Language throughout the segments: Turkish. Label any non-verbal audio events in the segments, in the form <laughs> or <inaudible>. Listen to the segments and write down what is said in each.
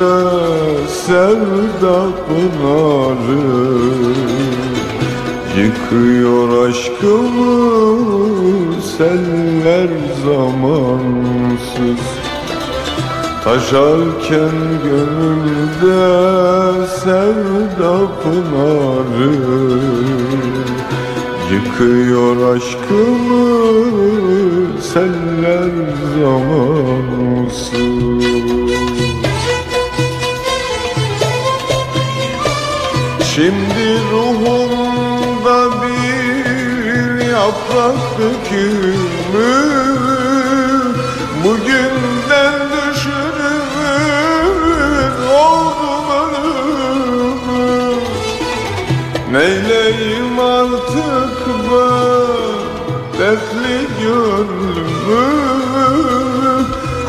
sevda pınarı Yıkıyor aşkımı seller zamansız. Taşarken gönülde sevda pınarı Yıkıyor aşkımı seller zamansız Şimdi ruhumda bir yaprak dökümü Bugünden düşürür oldum ölümü Neyleyim artık ben? Dertli gönlümü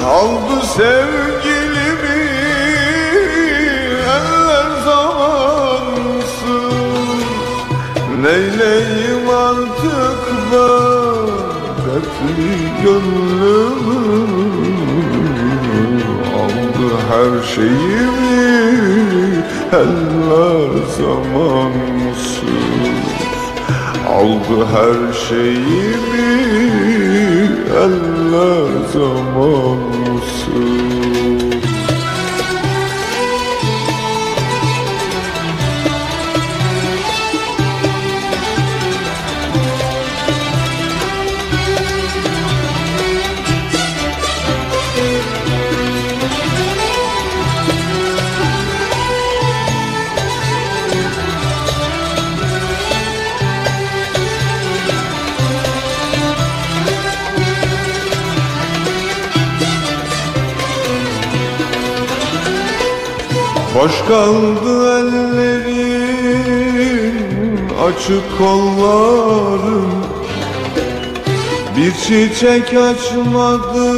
Aldı sevgilimi gönlümü Aldı her şeyimi eller zamansız. Aldı her şeyimi eller zamansız Boş kaldı ellerin açık kolların Bir çiçek açmadı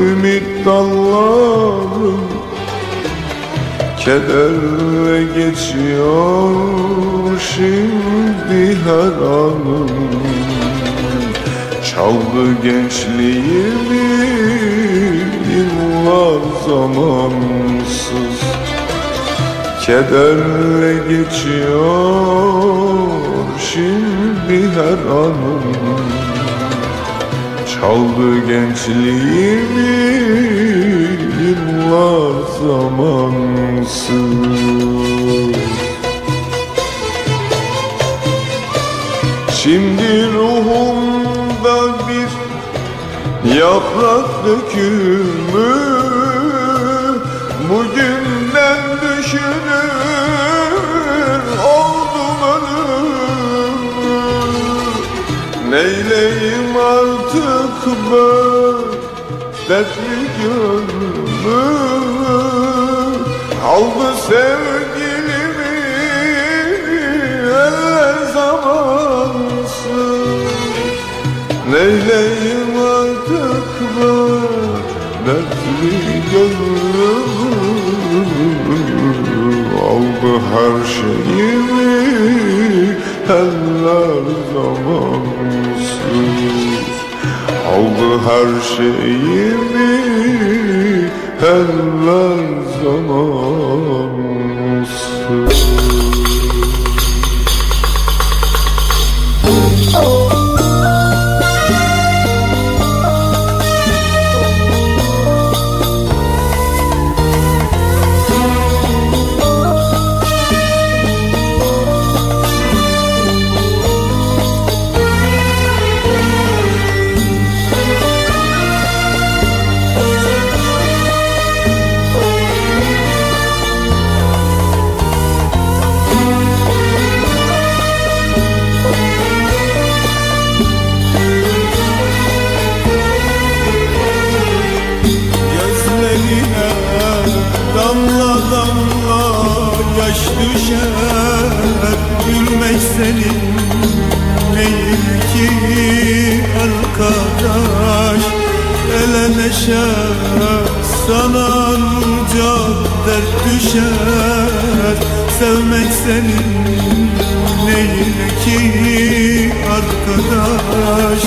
ümit dalların Kederle geçiyor şimdi her anım. Çaldı gençliğimi yıllar zamansız Kederle geçiyor şimdi her anım Çaldı gençliğimi yıllar zamansız. Şimdi ruhumda bir yaprak dökümü Bugünden artık ben dertli gönlümü Aldı sevgilimi eller zamansız Neyleyim artık ben dertli gönlümü Aldı her şeyimi eller zamansız Aldı her şeyimi eller zamansız Gözlerine ki arkadaş Ele neşe sana anca dert düşer. Sevmek senin değil ki arkadaş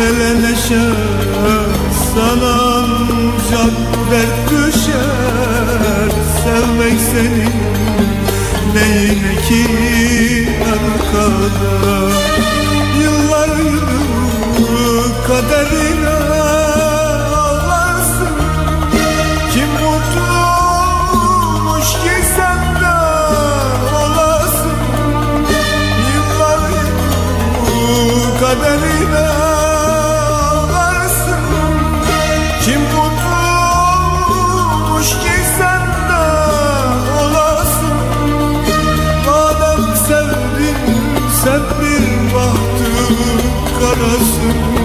Ele neşe sana ancak dert düşer. Sevmek senin neyine ki arkadaş kaderine ağlarsın. Kim mutlu olmuş ki senden olasın Yıllar yılı kaderine ağlarsın. Kim mutlu olmuş ki senden olasın Madem sevdin sen bir bahtı karasın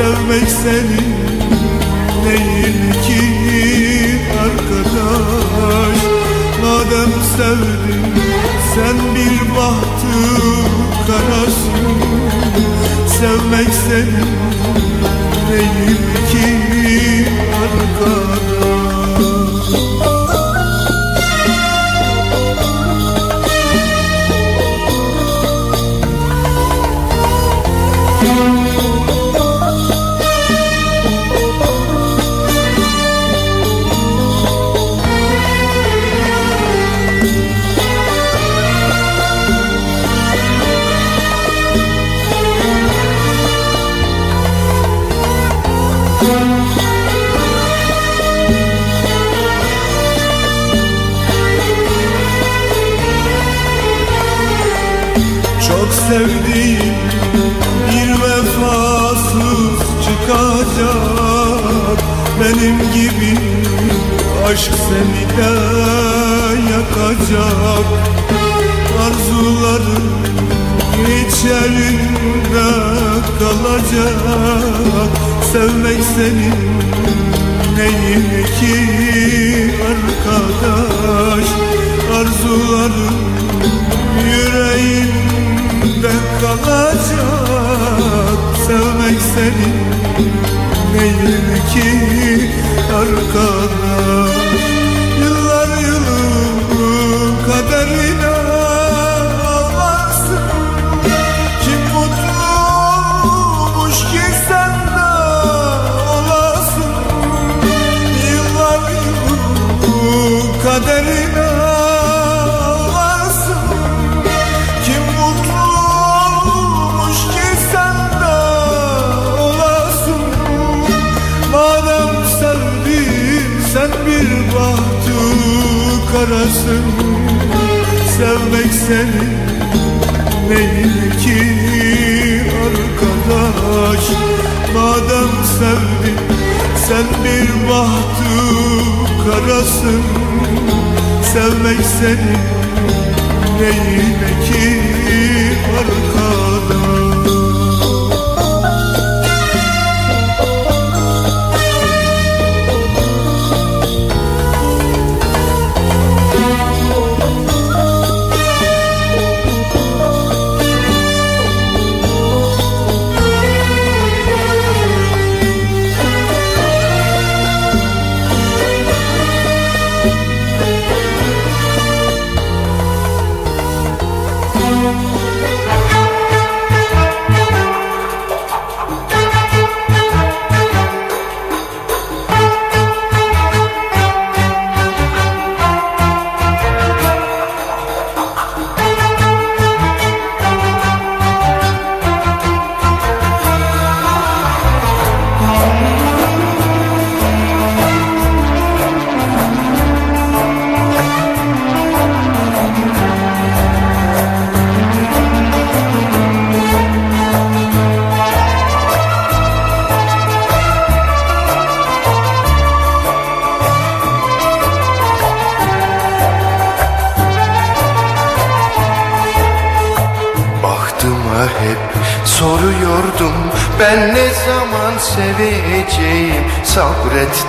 Sevmek senin neyin ki arkadaş. Madem sevdin sen bir bahtı karasın Sevmek senin neyin ki arkadaş sevdiğim bir vefasız çıkacak. Benim gibi aşk seni de yakacak. Arzuların içerinde kalacak. Sevmek senin neyin ki arkadaş? Arzuların yüreğinde kalacak Sevmek senin neyin ki arkadaş Yıllar Sevmek senin neyin ki arkadaş. Madem sevdin sen bir bahtı karasın. Sevmek senin neyine ki arkadaş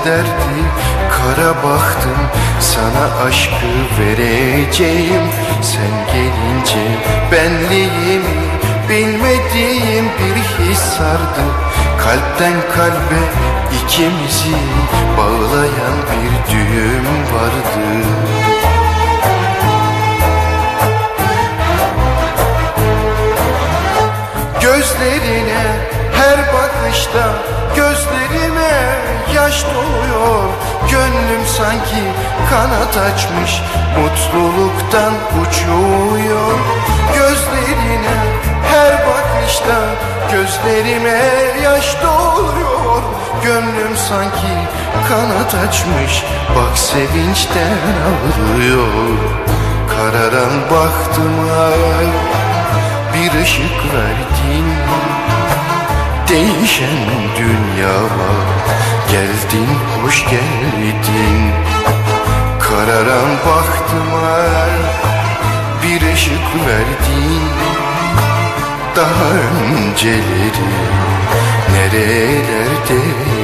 dead sevinçten ağlıyor. Kararan baktıma bir ışık verdin Değişen dünyama geldin hoş geldin. Kararan baktıma bir ışık verdin Daha önceleri nerelerdeydin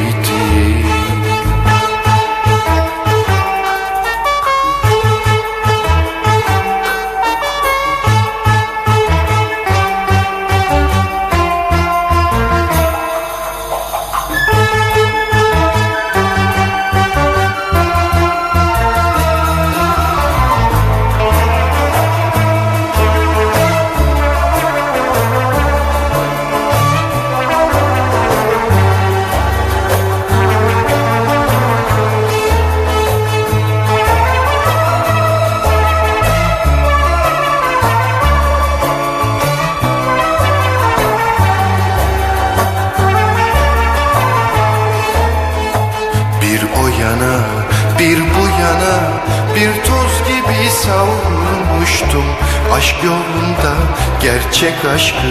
gerçek aşkı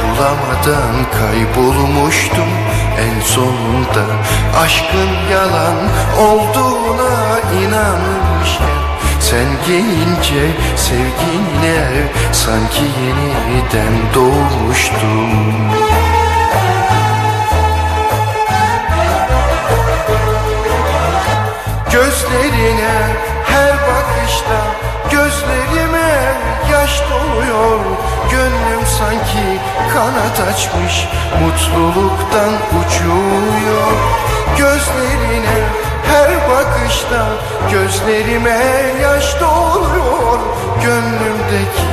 bulamadan kaybolmuştum En sonunda. Aşkın yalan olduğuna inanmışken Sen gelince sevginle sanki yeniden doğmuştum Gözlerine her bakışta kanat açmış Mutluluktan uçuyor. Gözlerine her bakışta Gözlerime yaş doluyor Gönlümdeki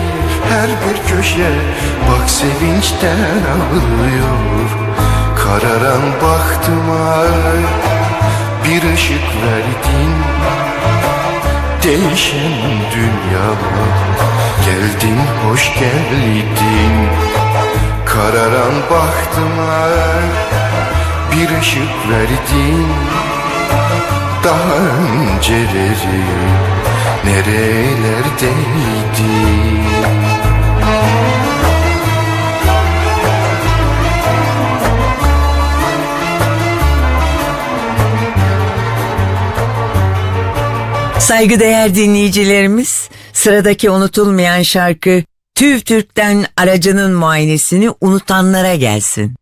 her bir köşe Bak sevinçten ağlıyor. Kararan baktıma bir ışık verdin. Değişen dünyama geldin hoş geldin Kararan baktıma bir ışık verdin. Daha önceleri nerelerdeydin Saygıdeğer dinleyicilerimiz, sıradaki unutulmayan şarkı TÜV TÜRK'ten aracının muayenesini unutanlara gelsin.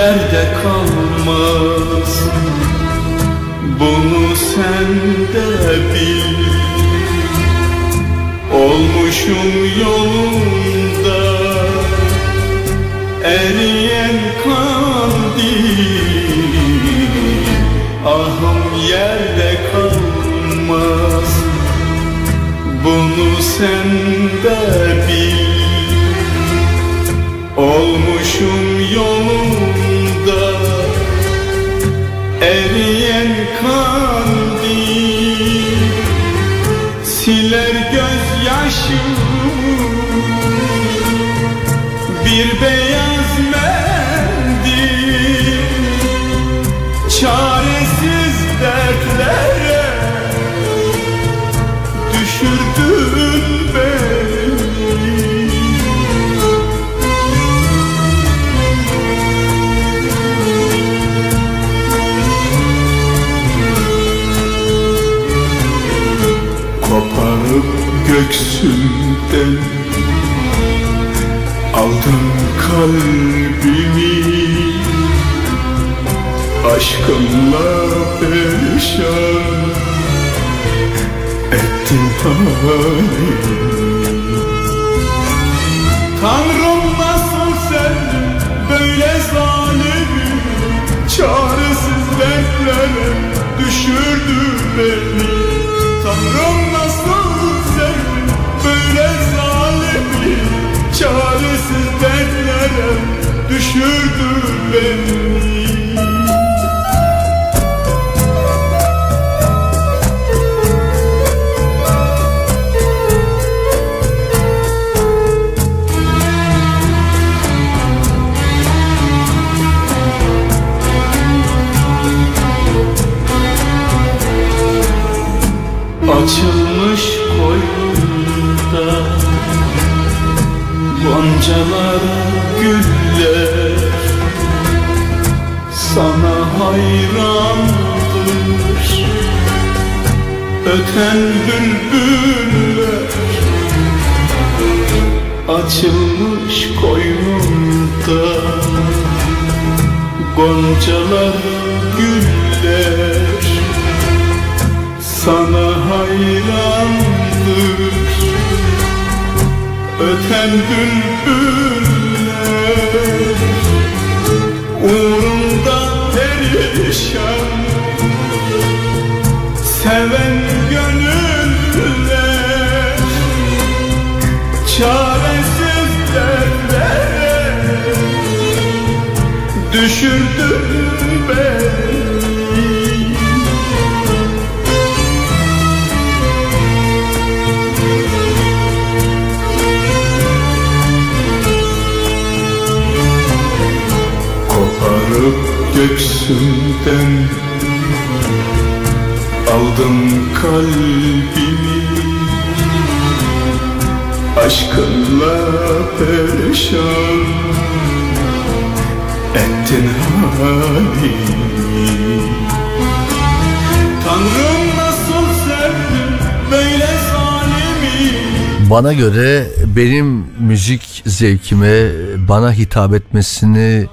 Yerde kalmaz. Bunu sen de bil. Olmuşum yolunda. Eriyen kandil. Ahım yerde kalmaz. Bunu sen de bil. Olmuşum Koparıp göksümden Aldın kalbimi. Aşkınla perişan ettin halimi. Tanrım nasıl sevdim böyle zalimi Çaresiz dertlere düşürdü beni. Tanrım dertlere düşürdü beni. Açılmış koynunda Goncalar güller Sana hayrandır. Öten bülbüller Açılmış koynunda. Goncalar güller sana hayrandır. Öten bülbüller Uğrunda perişan. Seven gönüller Çaresiz dertlere Düşürdün beni Koparıp göksümden Aldın kalbimi. Aşkınla perişan Ettin halimi. Tanrım nasıl sevdim böyle zalimi? Bana göre benim müzik zevkime bana hitap etmesini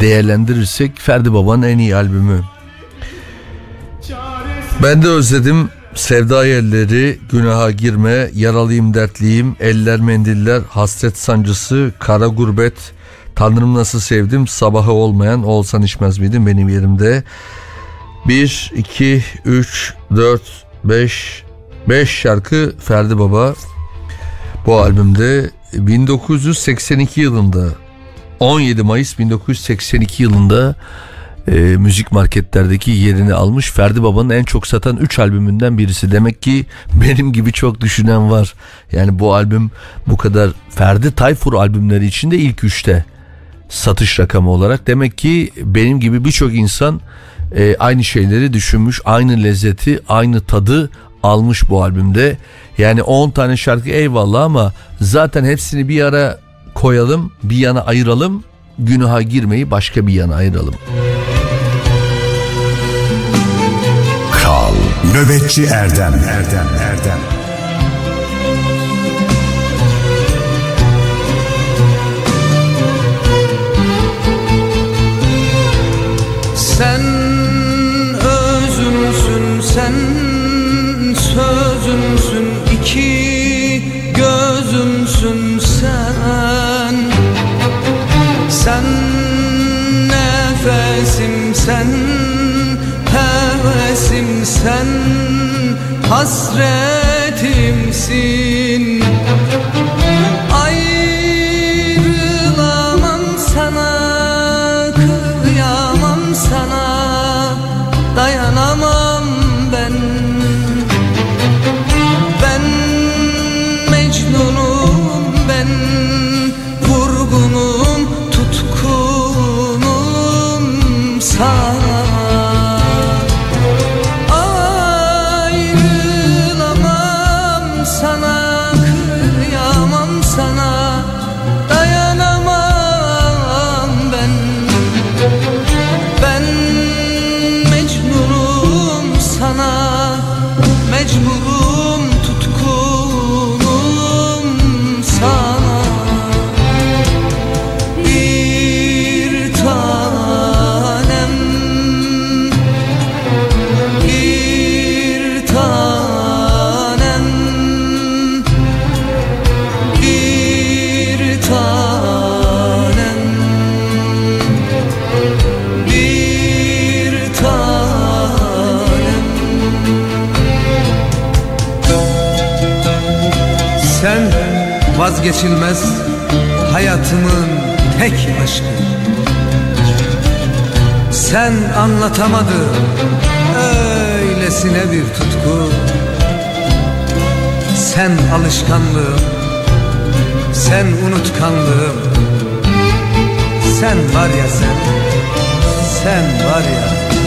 değerlendirirsek Ferdi Baba'nın en iyi albümü. Ben de özledim Sevda yerleri, günaha girme, yaralıyım dertliyim, eller mendiller, hasret sancısı, kara gurbet, Tanrım nasıl sevdim, sabahı olmayan olsan içmez miydin benim yerimde. 1, 2, 3, 4, 5, 5 şarkı Ferdi Baba bu albümde 1982 yılında 17 Mayıs 1982 yılında e, müzik marketlerdeki yerini almış. Ferdi Baba'nın en çok satan 3 albümünden birisi. Demek ki benim gibi çok düşünen var. Yani bu albüm bu kadar Ferdi Tayfur albümleri içinde ilk 3'te satış rakamı olarak. Demek ki benim gibi birçok insan e, aynı şeyleri düşünmüş, aynı lezzeti, aynı tadı almış bu albümde. Yani 10 tane şarkı eyvallah ama zaten hepsini bir ara koyalım, bir yana ayıralım. Günaha girmeyi başka bir yana ayıralım. Kral Nöbetçi Erdem Erdem Erdem Sen özümsün, sen sözümsün, iki gözümsün Sen nefesim, sen hevesim, sen hasretimsin vazgeçilmez hayatımın tek aşkı. Sen anlatamadın öylesine bir tutku. Sen alışkanlığım, sen unutkanlığım. Sen var ya sen, sen var ya.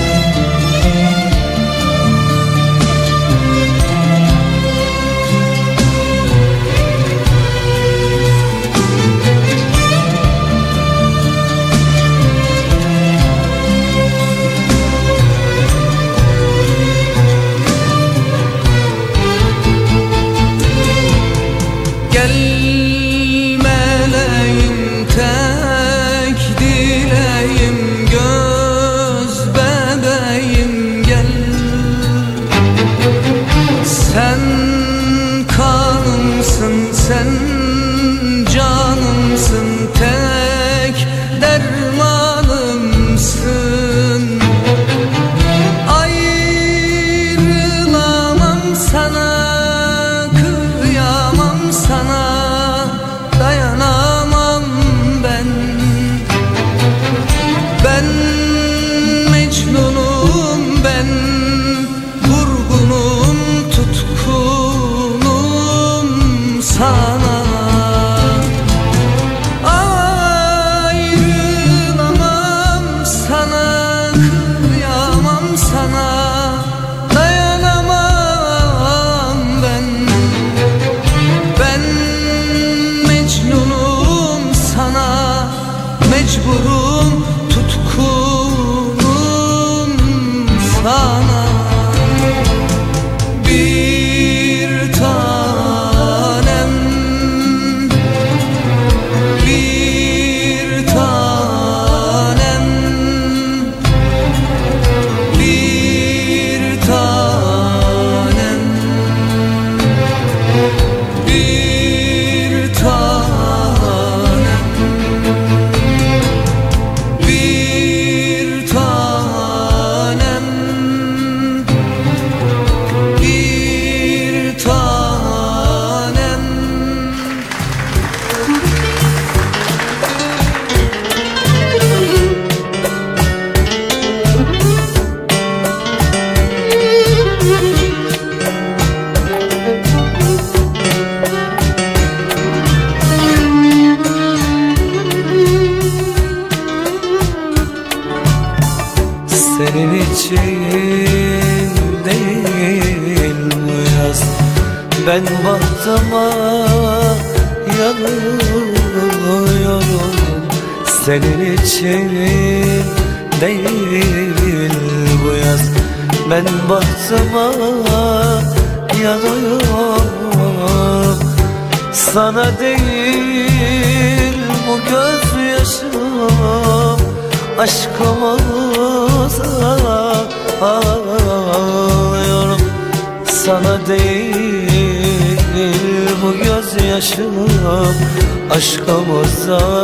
aşkımıza.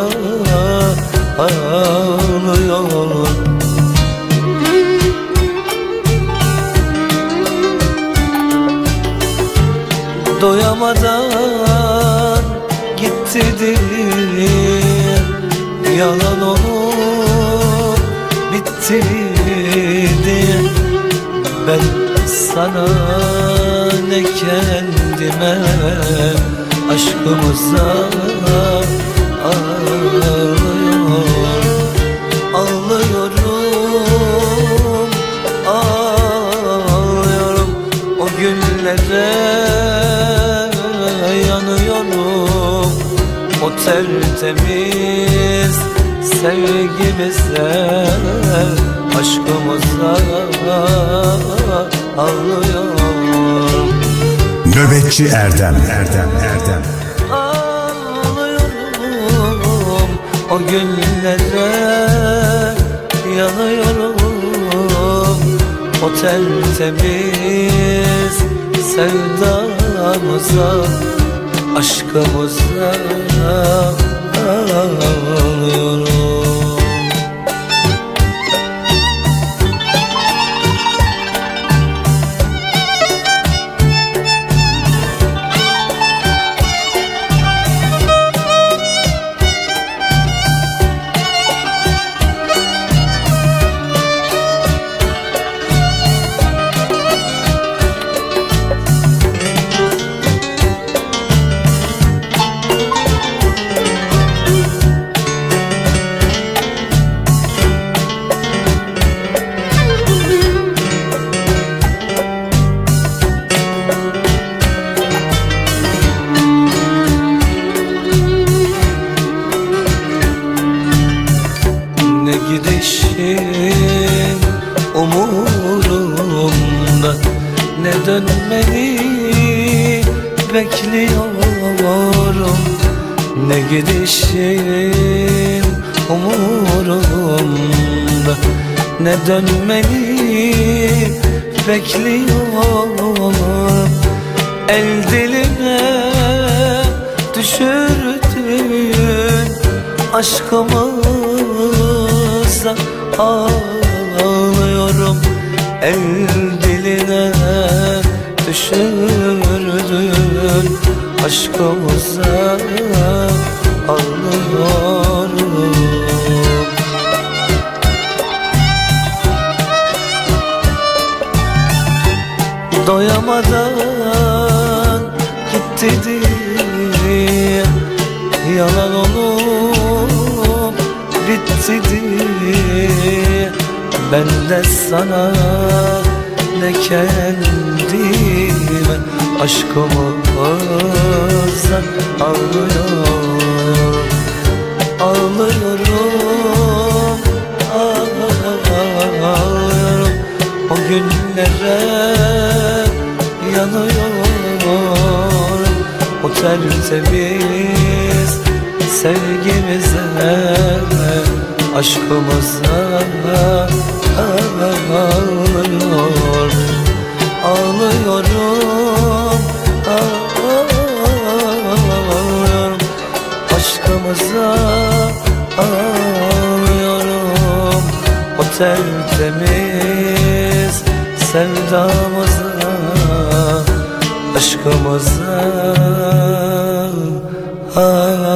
Erdem. Diline düşürdün Aşkımıza ağlıyorum. El diline düşürdün Aşkımıza ağlıyorum. Doyamadan diye Yalan olup bitti. Diye Ben de sana ne kendime Aşkımızdan ağlıyorum Ağlıyorum Ağlıyorum O günlere yanıyorum O tertemiz sevgimize Aşkımıza ağlıyorum Ağlıyorum Ağlıyorum. Aşkımıza ağlıyorum. O tertemiz sevdamıza Aşkımıza ağlıyorum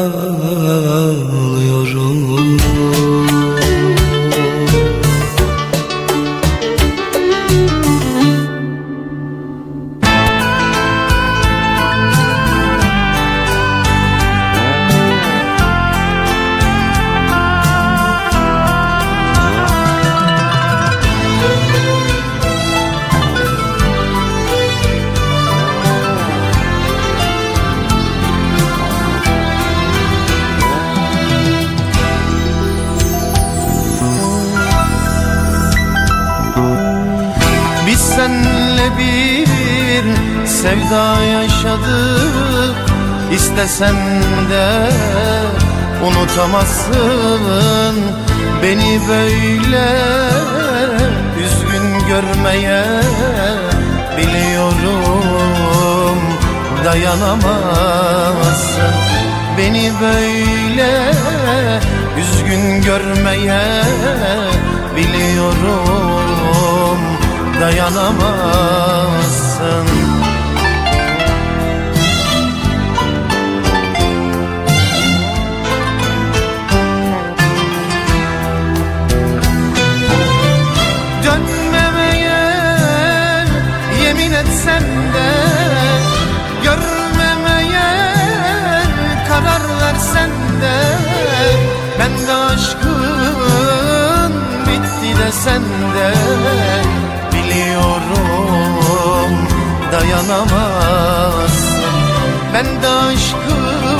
İstesen de unutamazsın Beni böyle üzgün görmeye biliyorum Dayanamazsın Beni böyle üzgün görmeye biliyorum dayanamazsın de Biliyorum dayanamazsın. Ben de aşkın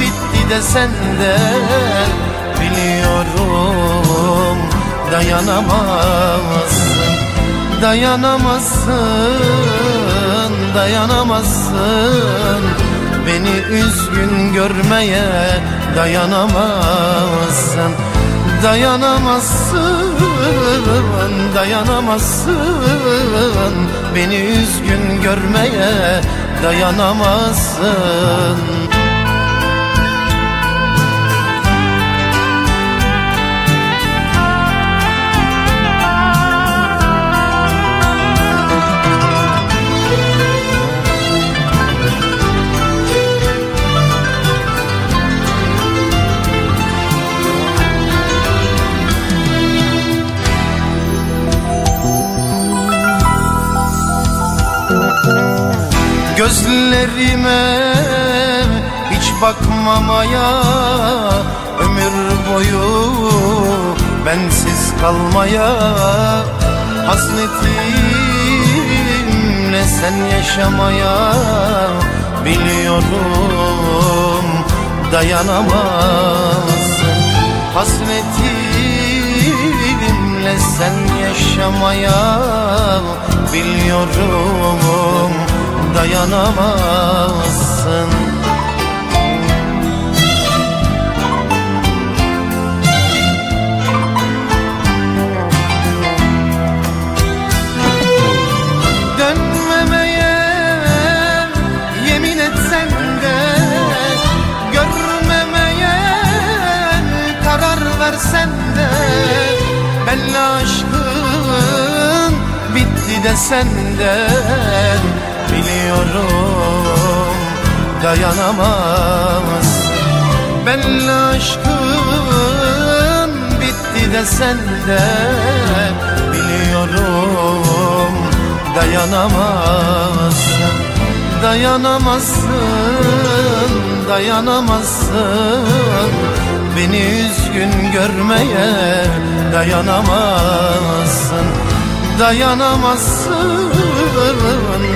bitti de Biliyorum dayanamazsın. Dayanamazsın, dayanamazsın. Beni üzgün görmeye dayanamazsın Dayanamazsın, dayanamazsın. Beni üzgün görmeye dayanamazsın Gözlerime hiç bakmamaya Ömür boyu bensiz kalmaya. Hasretimle sen yaşamaya Biliyorum dayanamazsın. Hasretimle sen yaşamaya biliyorum dayanamazsın Dönmemeye yemin etsen de Görmemeye karar versen de Belli aşkın bitti desen de Biliyorum dayanamaz. Belli aşkın bitti desen de Biliyorum. Dayanamazsın. Dayanamazsın, dayanamazsın. Beni üzgün görmeye dayanamazsın. Dayanamazsın,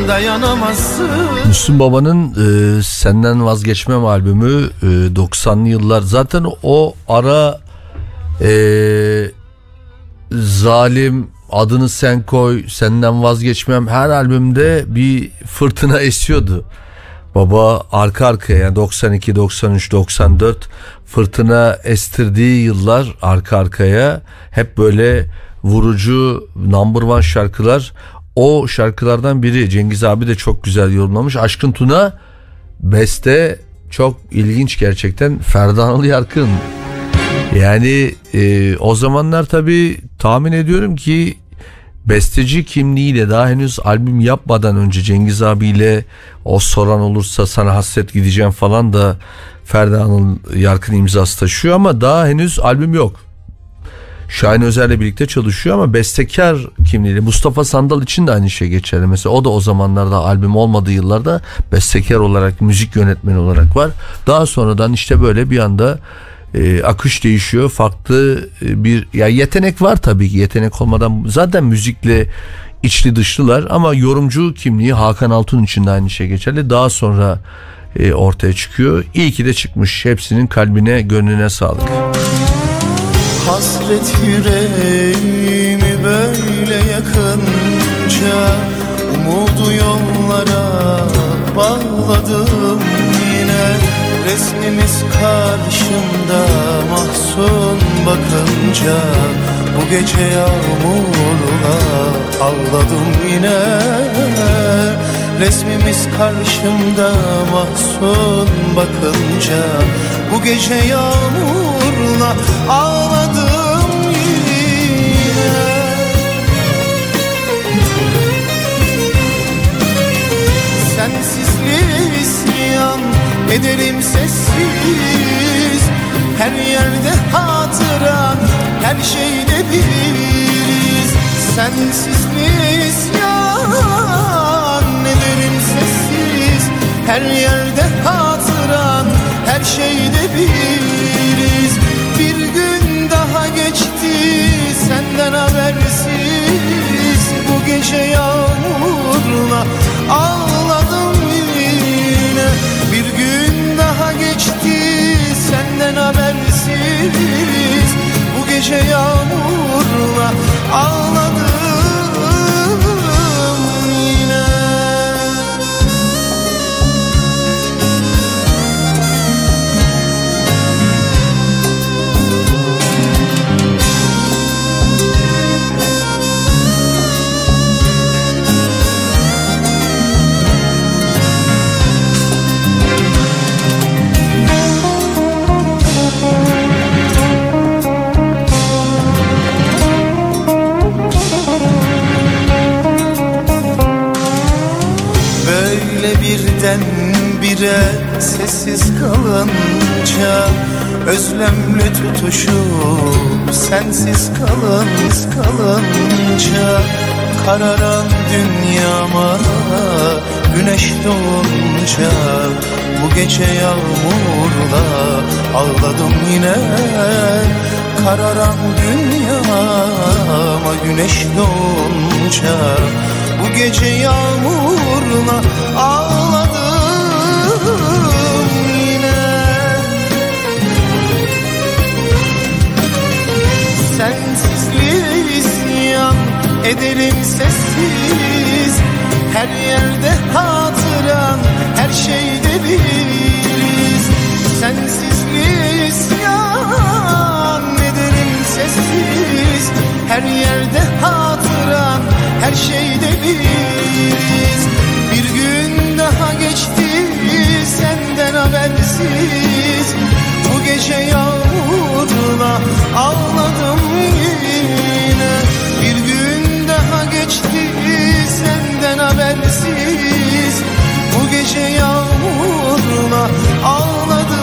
dayanamazsın Müslüm Baba'nın e, Senden Vazgeçmem albümü e, 90'lı yıllar zaten o ara e, Zalim adını sen koy senden vazgeçmem her albümde bir fırtına esiyordu. Baba arka arkaya yani 92, 93, 94 fırtına estirdiği yıllar arka arkaya hep böyle vurucu number one şarkılar. O şarkılardan biri Cengiz abi de çok güzel yorumlamış. Aşkın Tuna beste çok ilginç gerçekten. Ferdanlı Yarkın yani e, o zamanlar tabii tahmin ediyorum ki besteci kimliğiyle daha henüz albüm yapmadan önce Cengiz abiyle o soran olursa sana hasret gideceğim falan da Ferdan'ın Yarkın imzası taşıyor ama daha henüz albüm yok. Şahin Özer'le birlikte çalışıyor ama bestekar kimliğiyle Mustafa Sandal için de aynı şey geçerli. Mesela o da o zamanlarda albüm olmadığı yıllarda bestekar olarak müzik yönetmeni olarak var. Daha sonradan işte böyle bir anda e, akış değişiyor. Farklı e, bir ya yetenek var tabii ki. Yetenek olmadan zaten müzikle içli dışlılar ama yorumcu kimliği Hakan Altun için de aynı şey geçerli. Daha sonra e, ortaya çıkıyor. İyi ki de çıkmış. Hepsinin kalbine, gönlüne sağlık. Hasret yüreğimi böyle yakınca Umudu yollara bağladım yine. Resmimiz karşımda mahzun bakınca Bu gece yağmurla ağladım yine. Resmimiz karşımda mahzun bakınca Bu gece yağmurla ağladım yine. Sensizliğe isyan ederim sessiz. Her yerde hatıran her şeyde biriz. Sensizliğe isyan ederim sessiz. Her yerde hatıran her şeyde biriz. Bir gün daha geçti senden habersiz. Bu gece yağmurla ağladım yine. Bir gün daha geçti senden habersiz. Bu gece yağmurla ağladım birden bire sessiz kalınca Özlemle tutuşup sensiz kalın kalınca Kararan dünyama güneş doğunca Bu gece yağmurla ağladım yine. Kararan dünyama güneş doğunca Bu gece yağmurla ağladım ederim sessiz. Her yerde hatıran her şeyde biz. Sensizliğe isyan ederim sessiz. Her yerde hatıran her şeyde biz. Bir gün daha geçti senden habersiz. Bu gece yağmurla ağladım yine senden habersiz. Bu gece yağmurla ağladım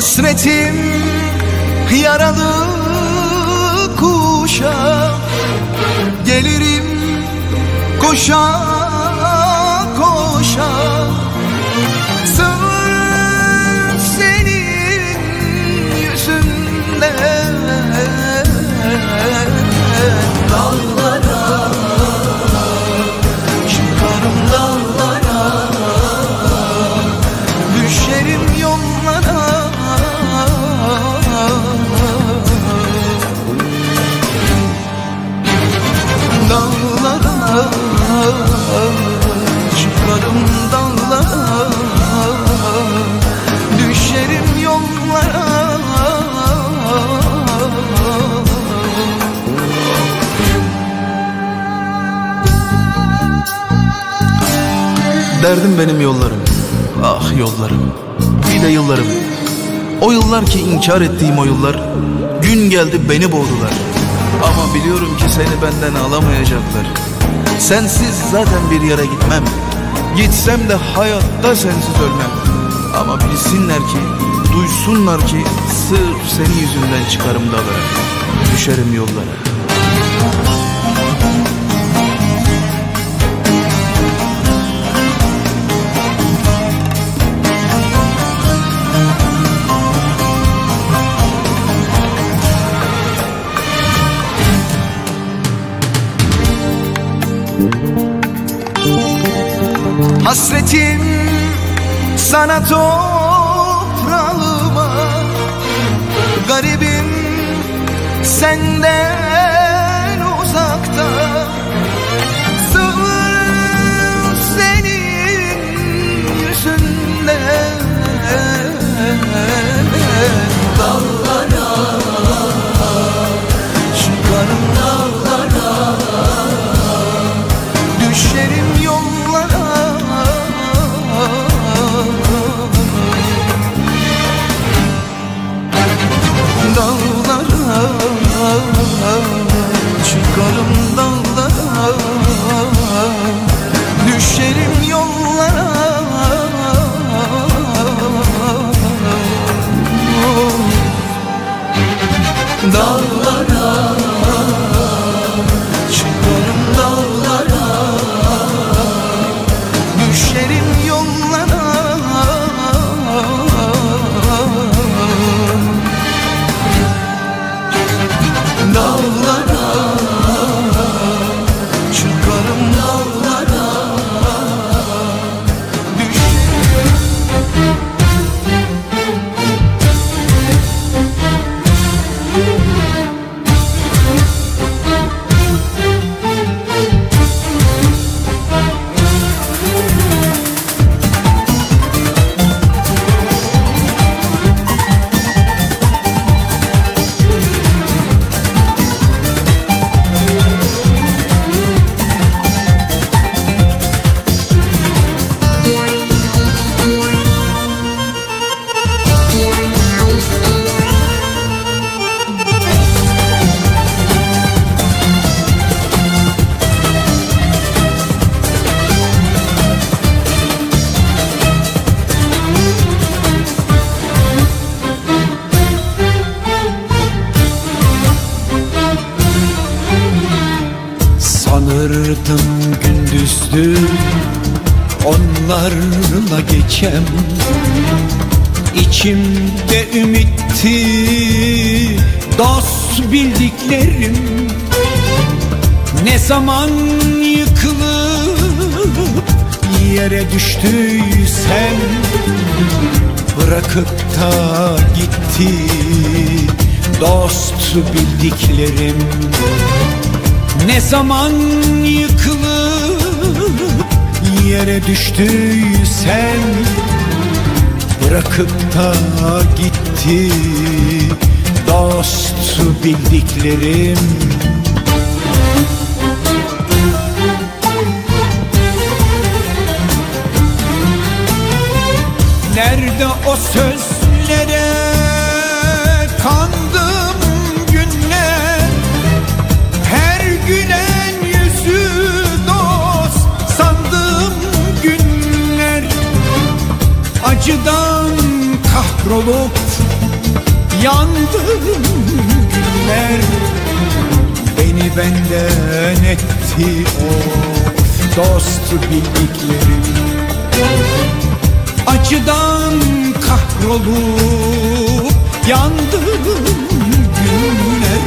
Hasretim yaralı kuşa. Gelirim koşa Derdim benim yollarım Ah yollarım Bir de yıllarım. O yıllar ki inkar ettiğim o yıllar Gün geldi beni boğdular. Ama biliyorum ki seni benden alamayacaklar Sensiz zaten bir yere gitmem. Gitsem de hayatta sensiz ölmem. Ama bilsinler ki Duysunlar ki Sırf senin yüzünden çıkarım dağlara Düşerim yollara Hasretim sana toprağıma Garibim senden uzakta. Sırf senin yüzünden. Dağlara ah, ah. ah. Geçem İçimde ümitti Dost bildiklerim. Ne zaman yıkılıp Yere düştüysem Bırakıp da gitti Dost bildiklerim. Ne zaman yıkılıp Yere düştüysem Bırakıp da gitti Dost bildiklerim. Nerede o sözlere kahrolup yandığım günler. Beni benden etti of dost bildiklerim Acıdan kahrolup yandığım günler.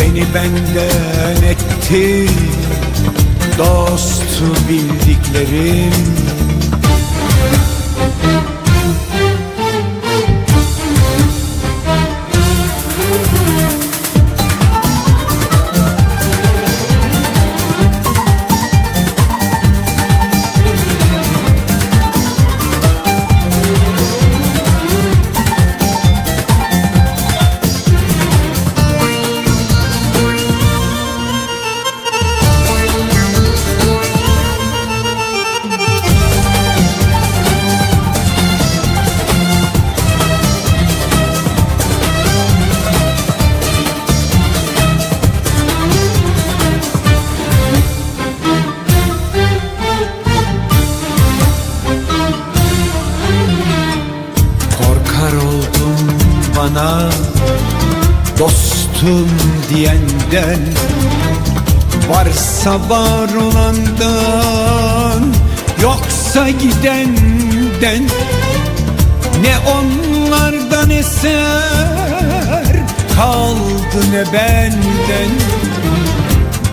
Beni benden etti dost bildiklerim. Korkar diyenden Varsa var olandan yoksa gidenden Ne onlardan eser kaldı ne benden?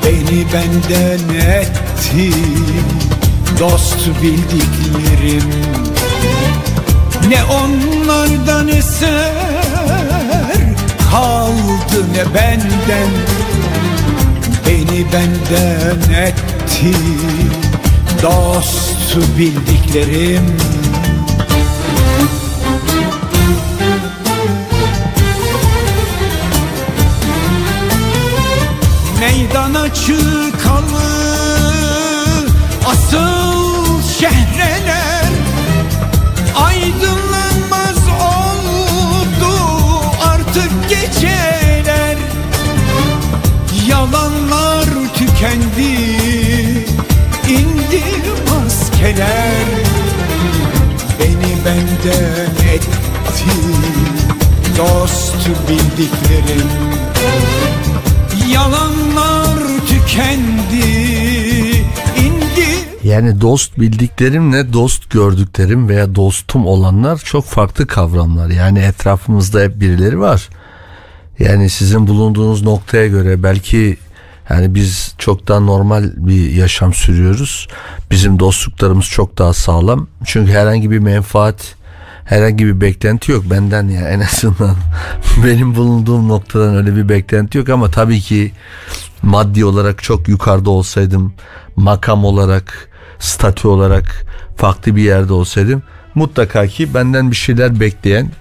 Beni benden etti dost bildiklerim. Ne onlardan eser kaldı ne benden? Beni benden etti. Dost bildiklerim. Meydana çıkalı maskeler Beni benden etti dost bildiklerim Yalanlar tükendi Yani dost bildiklerimle dost gördüklerim veya dostum olanlar çok farklı kavramlar. Yani etrafımızda hep birileri var. Yani sizin bulunduğunuz noktaya göre belki yani biz çok daha normal bir yaşam sürüyoruz. Bizim dostluklarımız çok daha sağlam. Çünkü herhangi bir menfaat, herhangi bir beklenti yok benden ya en azından. <laughs> Benim bulunduğum noktadan öyle bir beklenti yok ama tabii ki maddi olarak çok yukarıda olsaydım, makam olarak, statü olarak farklı bir yerde olsaydım mutlaka ki benden bir şeyler bekleyen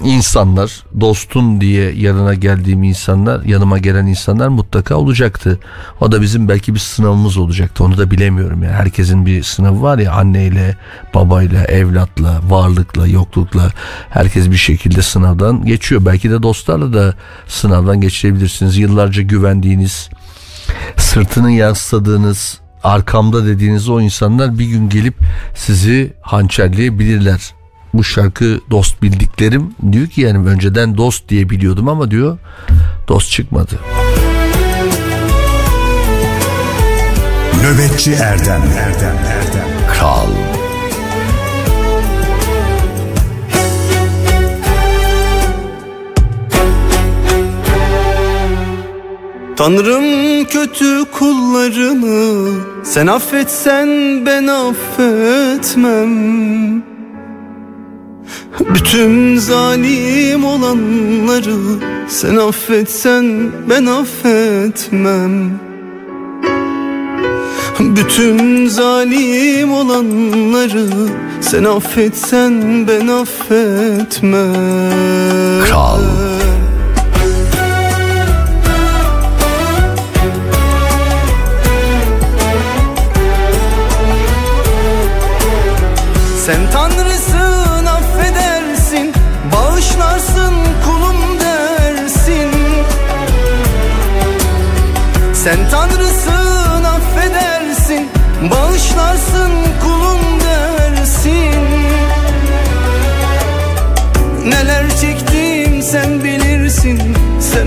insanlar, dostum diye yanına geldiğim insanlar, yanıma gelen insanlar mutlaka olacaktı. O da bizim belki bir sınavımız olacaktı. Onu da bilemiyorum yani. Herkesin bir sınavı var ya anneyle, babayla, evlatla, varlıkla, yoklukla herkes bir şekilde sınavdan geçiyor. Belki de dostlarla da sınavdan geçirebilirsiniz. Yıllarca güvendiğiniz, sırtını yasladığınız, arkamda dediğiniz o insanlar bir gün gelip sizi hançerleyebilirler. Bu şarkı dost bildiklerim. Diyor ki yani önceden dost diye biliyordum ama diyor dost çıkmadı. Nöbetçi Erdem. Erdem Erdem. Kral. Tanrım kötü kullarını Sen affetsen ben affetmem Bütün zalim olanları Sen affetsen ben affetmem. Bütün zalim olanları Sen affetsen ben affetmem. Kral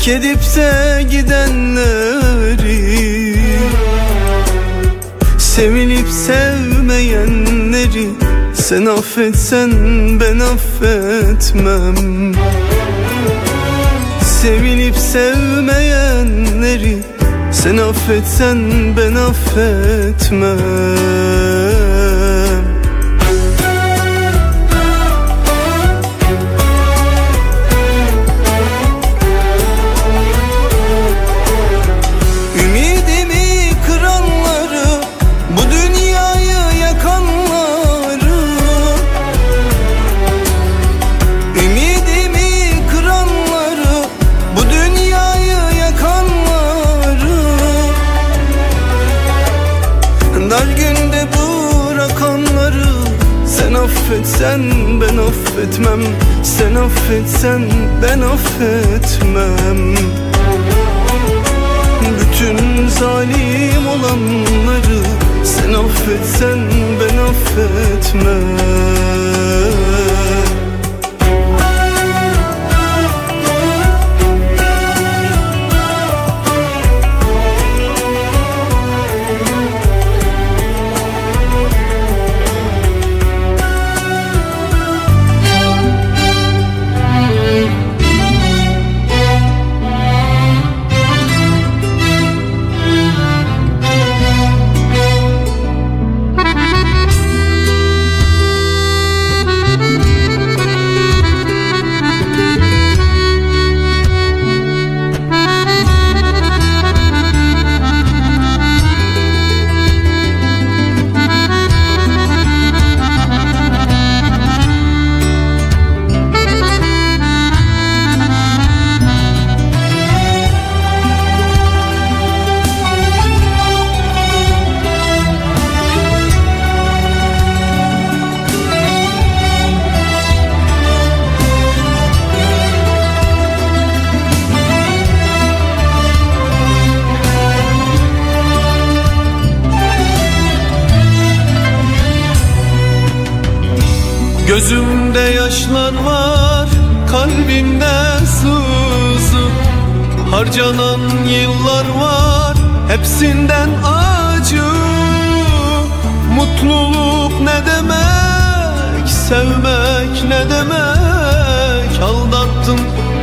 Terk edip de gidenleri Sevilip sevmeyenleri Sen affetsen ben affetmem. Sevilip sevmeyenleri Sen affetsen ben affetmem Sen affetsen ben affetmem. Bütün zalim olanları Sen affetsen ben affetmem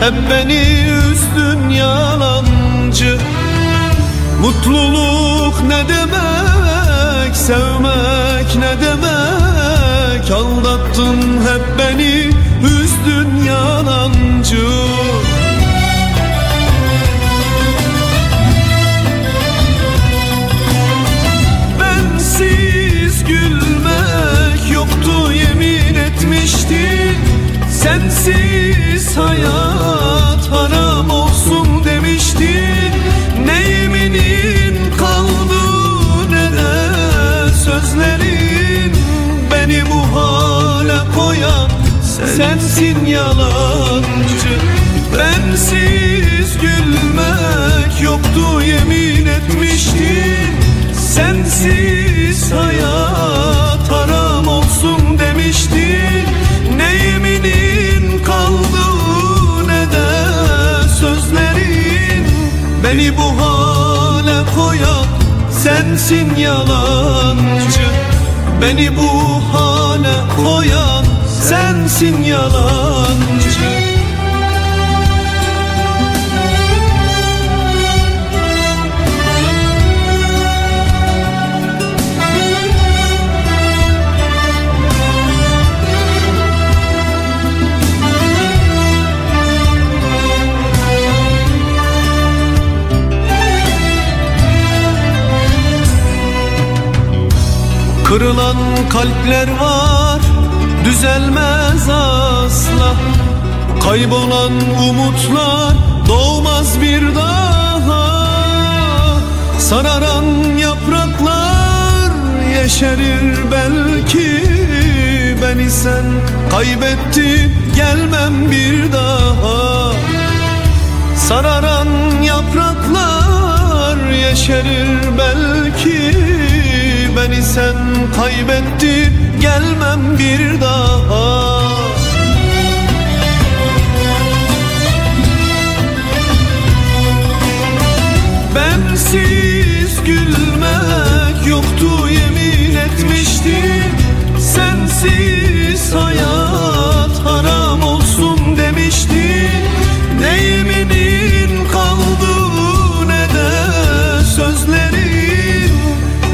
hep beni üzdün yalancı. Mutluluk ne demek Sevmek ne demek? Aldattın hep beni sensin yalancı. Bensiz gülmek yoktu yemin etmiştin Sensiz hayat haram olsun demiştin Ne yeminin kaldı ne de sözlerin. Beni bu hale koyan sensin yalancı. Beni bu hale koyan sensin yalancı. Kırılan kalpler var düzelmez asla. Kaybolan umutlar doğmaz bir daha. Sararan yapraklar yeşerir belki. Beni sen kaybetti gelmem bir daha. Sararan yapraklar yeşerir belki Beni sen kaybetti gelmem bir daha. Bensiz gülmek yoktu yemin etmiştin Sensiz hayat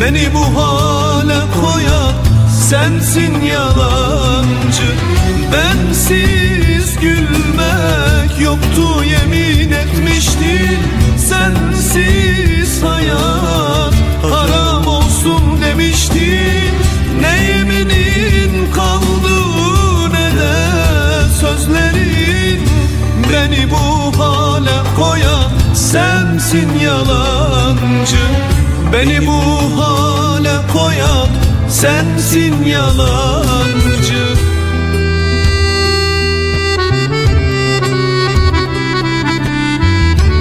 Beni bu hale koyan sensin yalancı. Bensiz gülmek yoktu yemin etmiştin. Sensiz hayat haram olsun demiştin. Ne yeminin kaldı ne de sözlerin. Beni bu hale koyan sensin yalancı Beni bu hale koyan sensin yalancı.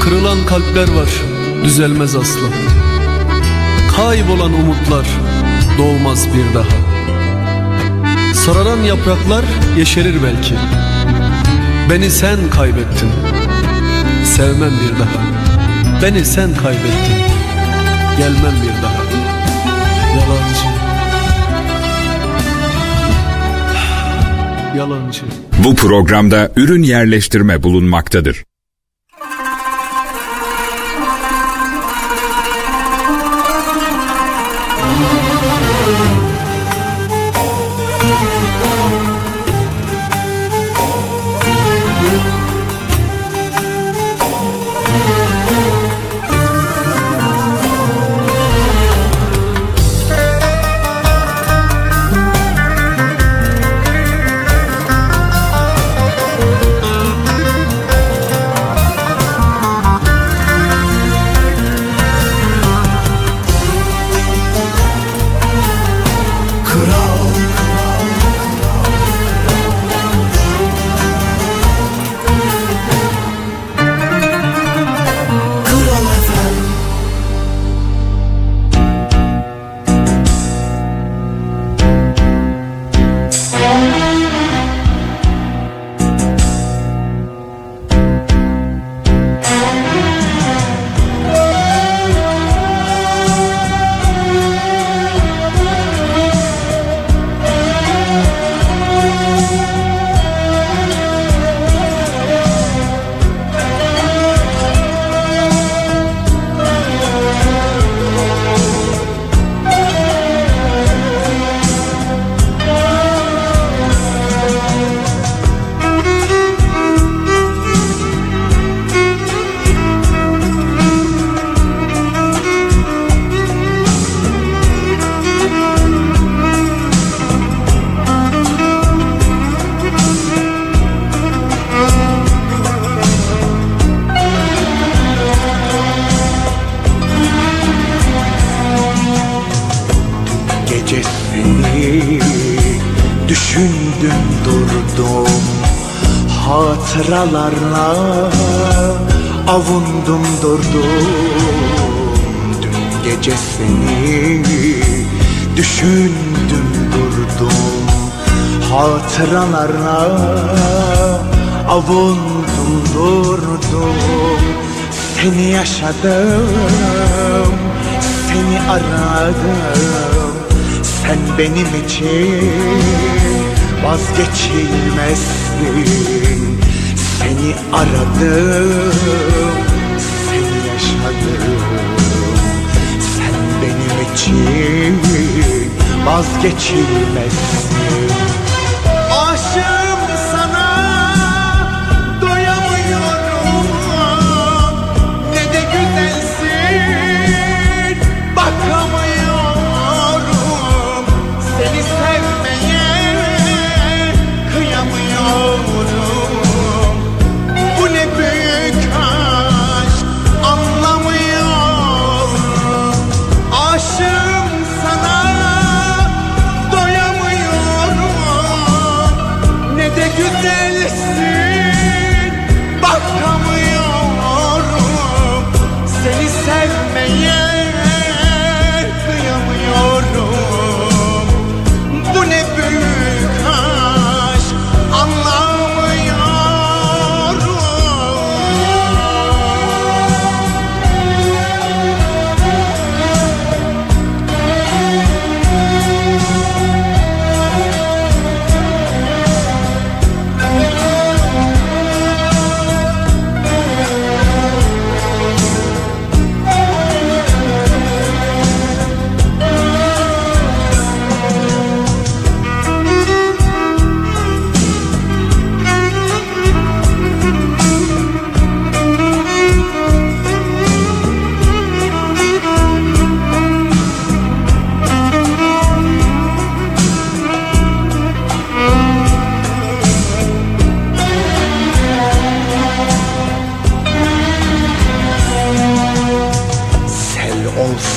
Kırılan kalpler var düzelmez asla Kaybolan umutlar doğmaz bir daha. Sararan yapraklar yeşerir belki. Beni sen kaybettin. Sevmem bir daha. Beni sen kaybettin Gelmem bir daha. Yalancı. Yalancı. Bu programda ürün yerleştirme bulunmaktadır.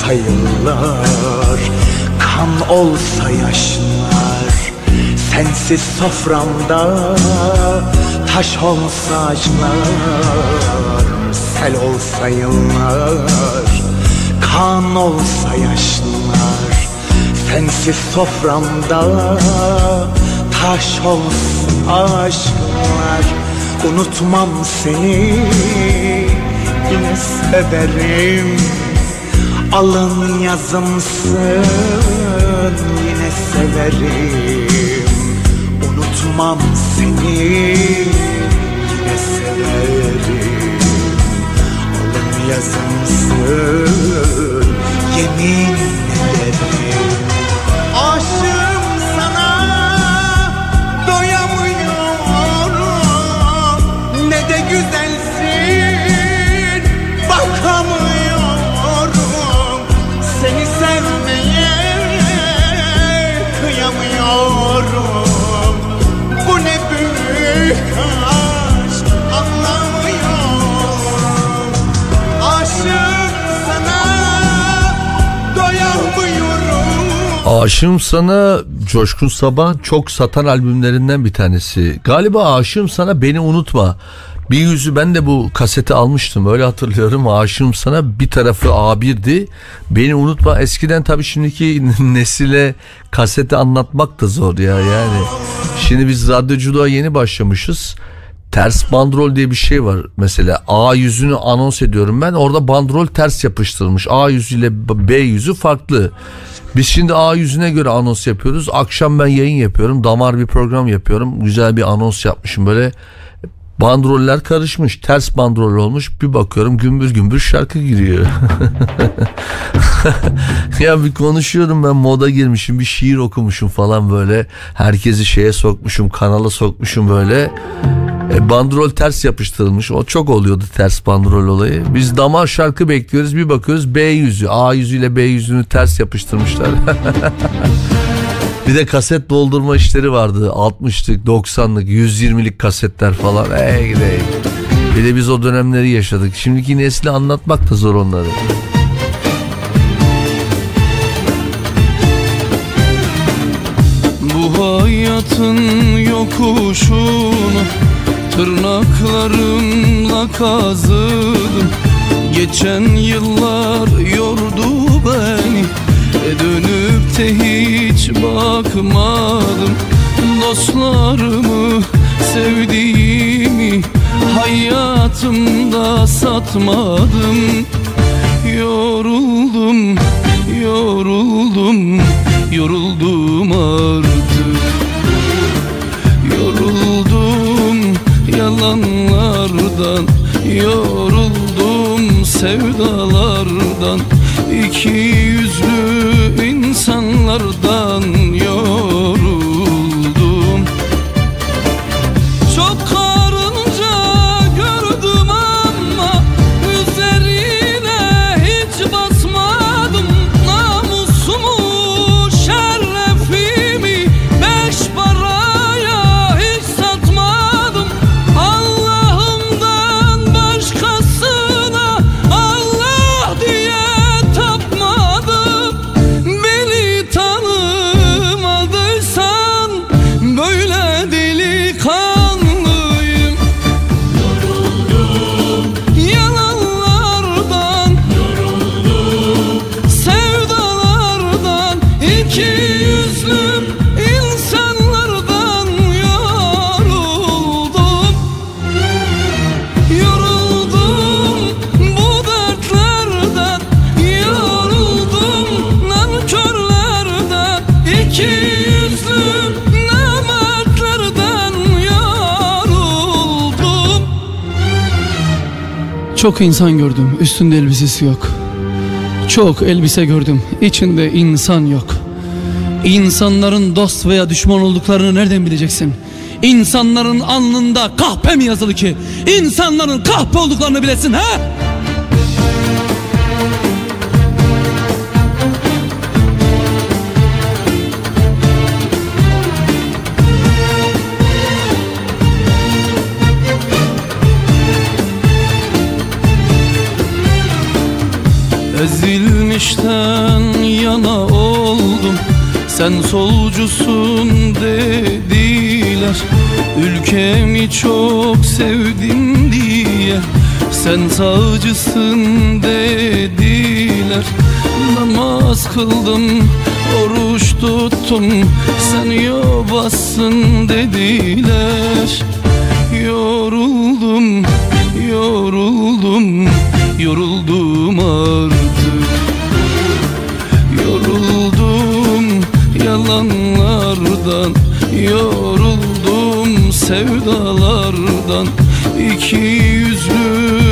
Olsa yıllar, kan olsa yaşlar Sensiz soframda taş olsa aşklar Sel olsa yıllar, kan olsa yaşlar Sensiz soframda taş olsa aşklar Unutmam seni yine severim Alın yazımsın yine severim. Unutmam seni yine severim. Alın yazımsın yemin ederim Aşığım Aşığım sana Coşkun Sabah çok satan albümlerinden bir tanesi. Galiba Aşığım sana beni unutma. Bir yüzü ben de bu kaseti almıştım öyle hatırlıyorum. Aşığım sana bir tarafı A1'di. Beni unutma. Eskiden tabii şimdiki <laughs> nesile kaseti anlatmak da zor ya yani. Şimdi biz radyoculuğa yeni başlamışız. Ters bandrol diye bir şey var. Mesela A yüzünü anons ediyorum ben. Orada bandrol ters yapıştırılmış. A yüzüyle B yüzü farklı. Biz şimdi A yüzüne göre anons yapıyoruz. Akşam ben yayın yapıyorum. Damar bir program yapıyorum. Güzel bir anons yapmışım böyle. Bandroller karışmış. Ters bandrol olmuş. Bir bakıyorum gümbür gümbür şarkı giriyor. <laughs> ya bir konuşuyorum ben moda girmişim. Bir şiir okumuşum falan böyle. Herkesi şeye sokmuşum. Kanala sokmuşum böyle. E, bandrol ters yapıştırılmış. O çok oluyordu ters bandrol olayı. Biz damar şarkı bekliyoruz. Bir bakıyoruz B yüzü. A yüzüyle B yüzünü ters yapıştırmışlar. <laughs> bir de kaset doldurma işleri vardı. 60'lık, 90'lık, 120'lik kasetler falan. Ey gideyim. Bir de biz o dönemleri yaşadık. Şimdiki nesli anlatmak da zor onları. Bu hayatın yokuşunu Tırnaklarımla kazıdım. Geçen yıllar yordu beni. E Dönüp de hiç bakmadım. Dostlarımı, sevdiğimi Hayatımda satmadım. Yoruldum, yoruldum, yoruldum artık yalanlardan Yoruldum sevdalardan iki yüzlü insanlardan Çok insan gördüm üstünde elbisesi yok Çok elbise gördüm içinde insan yok İnsanların dost veya düşman olduklarını nereden bileceksin? İnsanların alnında kahpe mi yazılı ki? İnsanların kahpe olduklarını bilesin ha? Ezilmişten yana oldum. Sen solcusun dediler. Ülkemi çok sevdim diye. Sen sağcısın dediler. Namaz kıldım Oruç tuttum. Sen yobazsın dediler. Yoruldum Yoruldum Yoruldum yalanlardan Yoruldum sevdalardan. İki yüzlü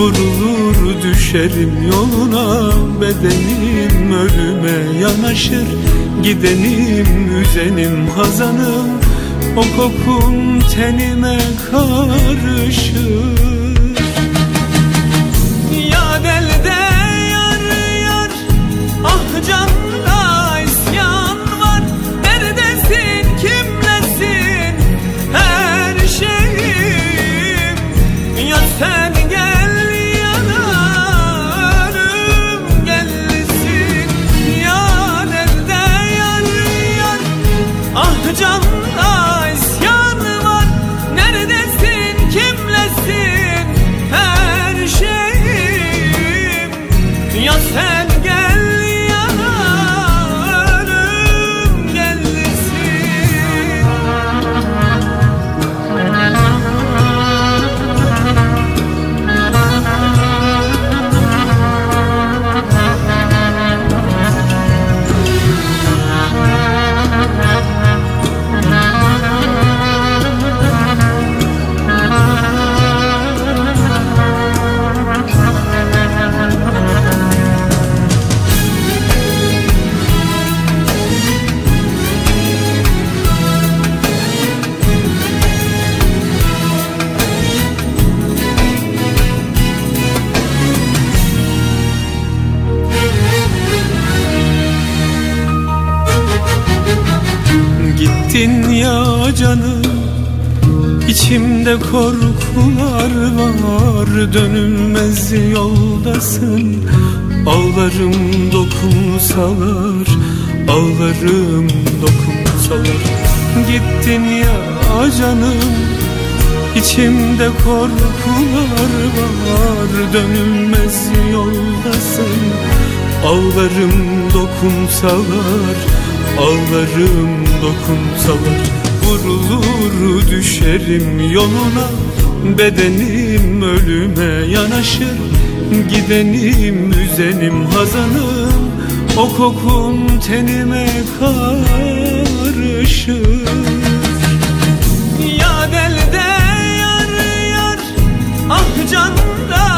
Vurulur düşerim yoluna Bedenim ölüme yanaşır. Gidenim üzenim hazanım O kokun tenime karışır. İçimde korkular var Dönülmez yoldasın. Ağlarım dokunsalar Ağlarım dokunsalar. Gittin ya canım İçimde korkular var Dönülmez yoldasın. Ağlarım dokunsalar Ağlarım dokunsalar. Vurulur düşerim yoluna Bedenim ölüme yanaşır Gidenim üzenim hazanım O kokun tenime karışır. Ya delde yar yar Ah canda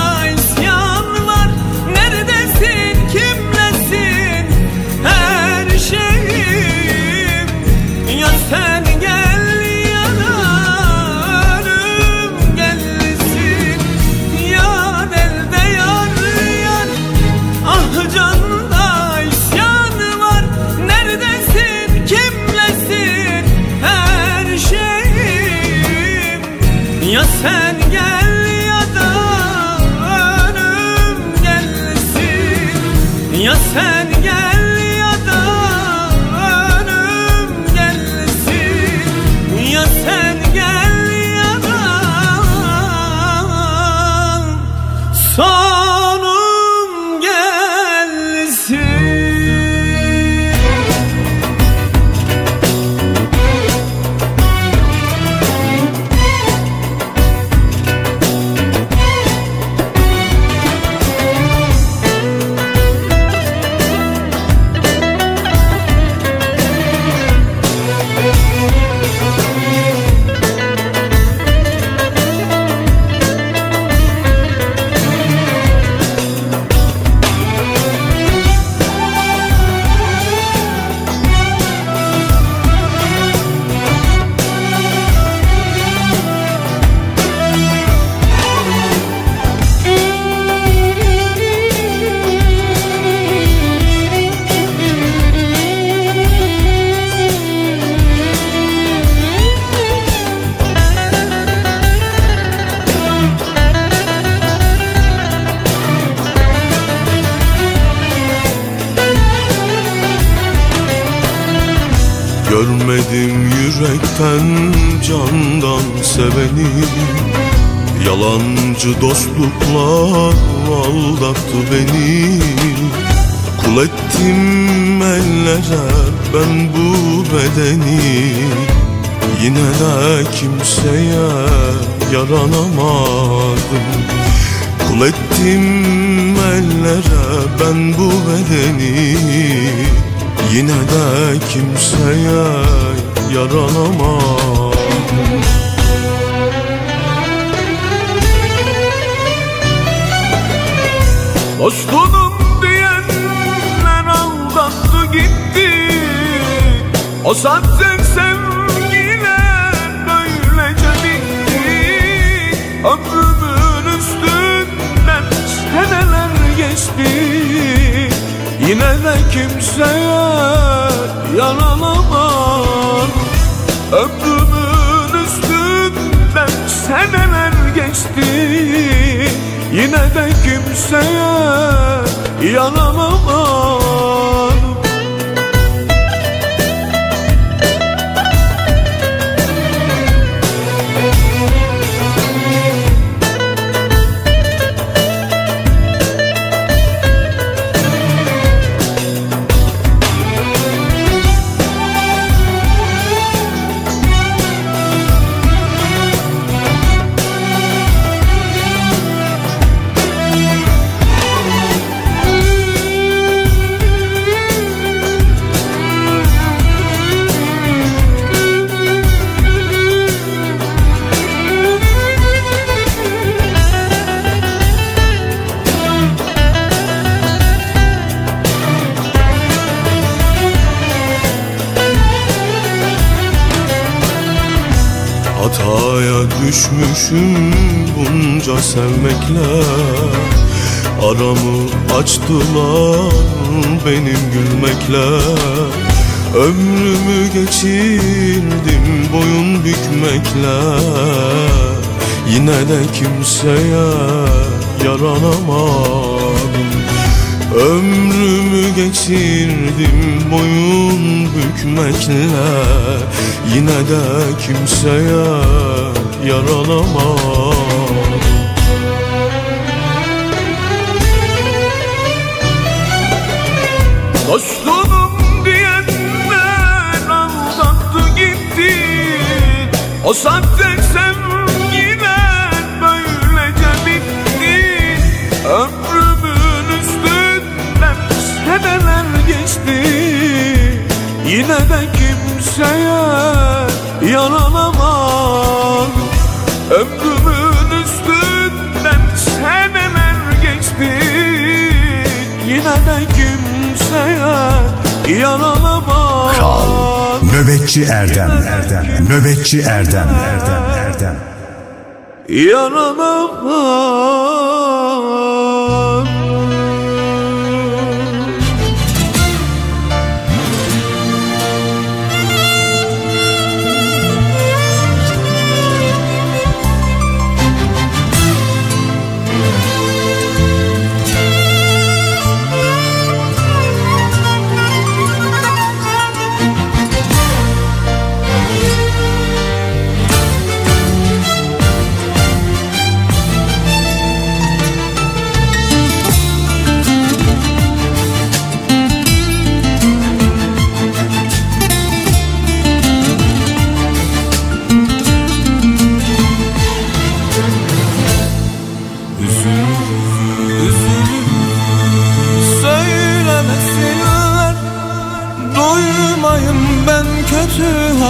yürekten candan seveni Yalancı dostluklar aldattı beni. Kul ettim ellere ben bu bedeni. Yine de kimseye yaranamadım. Kul ettim ellere ben bu bedeni. Yine de kimseye yaranamadım Dostunum diyenler aldattı gitti. O sahte sevgiler böylece bitti. Ömrümün üstünden seneler geçti. Yine de kimseye yaranamam Ömrümün üstünden seneler geçti. Yine de kimseye yanamam açtılar benim gülmekle Ömrümü geçirdim boyun bükmekle Yine de kimseye yaranamadım. Ömrümü geçirdim boyun bükmekle Yine de kimseye yaralamam O sahte sevgiler böylece bitti. Ömrümün üstünden seneler geçti. Yine de kimseye yaralamam Ömrümün üstünden seneler geçti. Yine de kimseye yaralamam Kral Nöbetçi Erdem. Erdem Nöbetçi Erdem. Erdem Erdem Yaralamam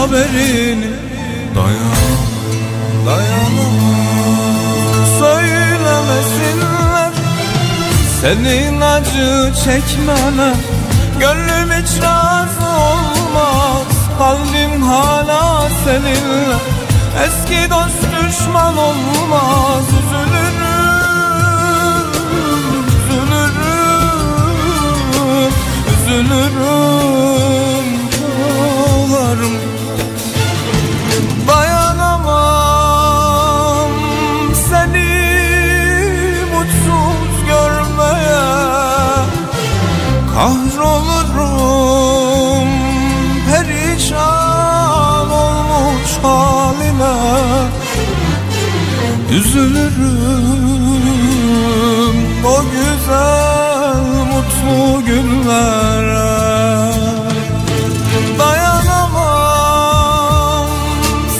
haberini Dayan. Dayanamam. Söylemesinler. Senin acı çekmene Gönlüm hiç razı olmaz. Kalbim hala seninle. Eski dost düşman olmaz. Üzülürüm Üzülürüm Üzülürüm. Ağlarım Kahrolurum Perişan olmuş haline Üzülürüm o güzel mutlu günlere. Dayanamam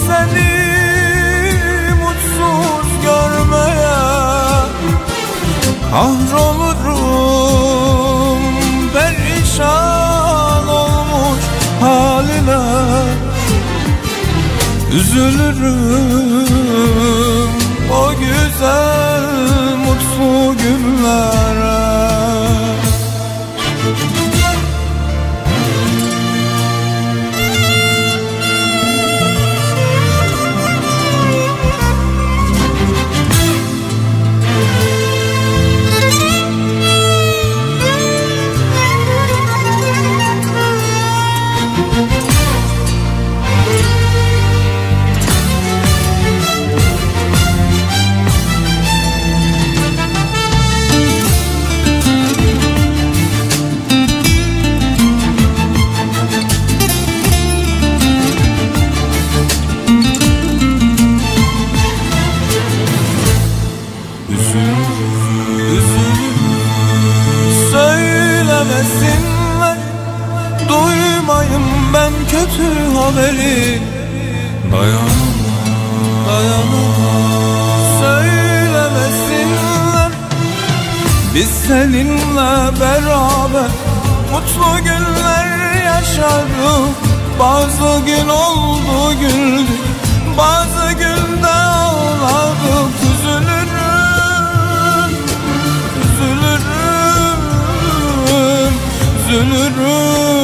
seni mutsuz görmeye. Kahrolurum Üzülürüm. O güzel mutlu günlere haberi Dayanamam. Dayanamam. Söylemesinler Biz seninle beraber Mutlu günler yaşadık Bazı gün oldu güldük Bazı günde ağladık Üzülürüm Üzülürüm Üzülürüm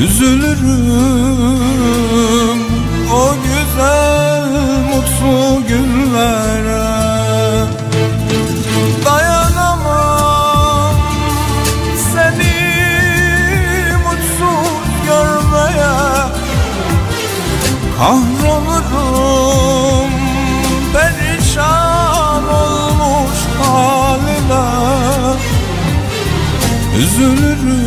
Üzülürüm o güzel mutlu günlere. Dayanamam seni mutsuz görmeye. Kahrolurum perişan olmuş haline Üzülürüm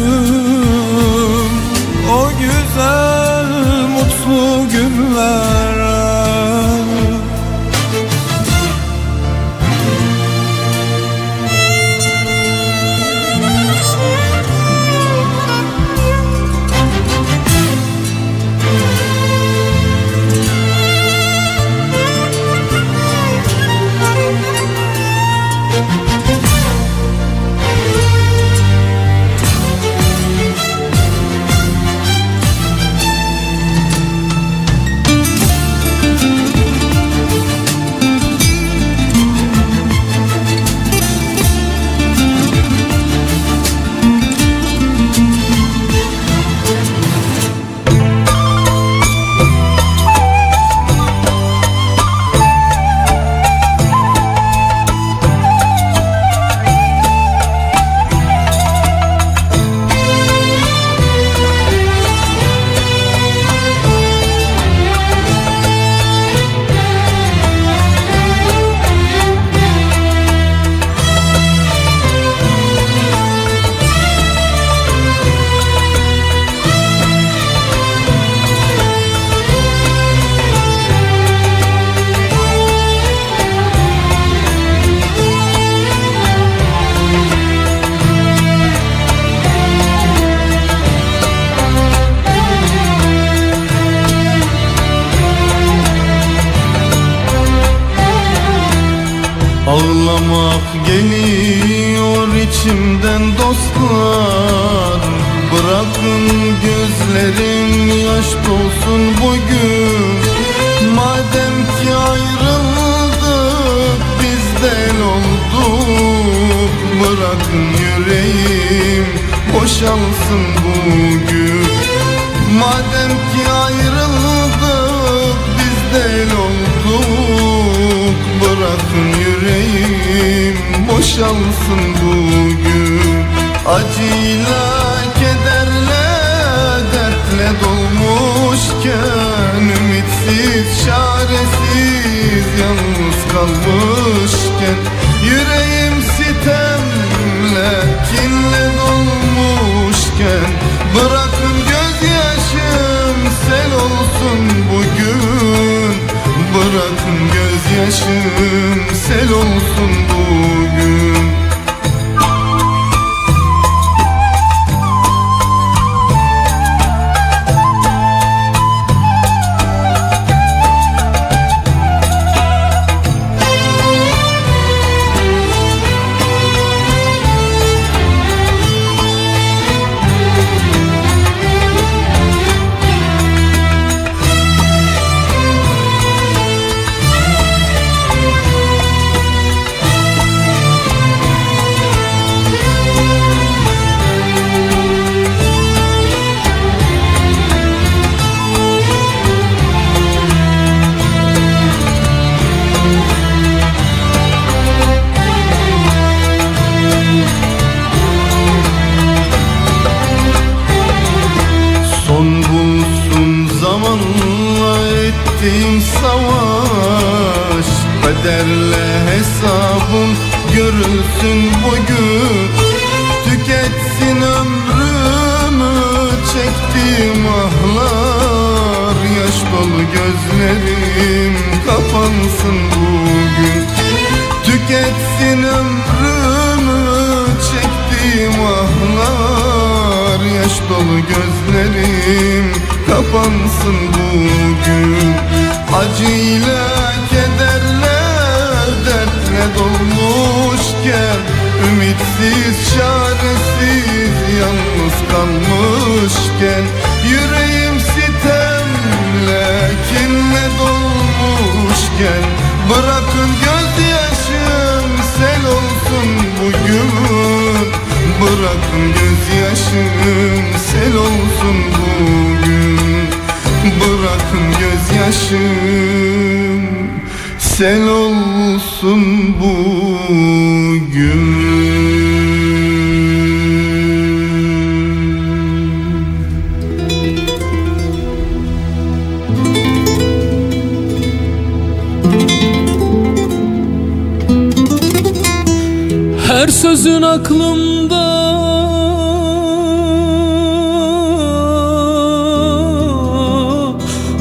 sözün aklımda.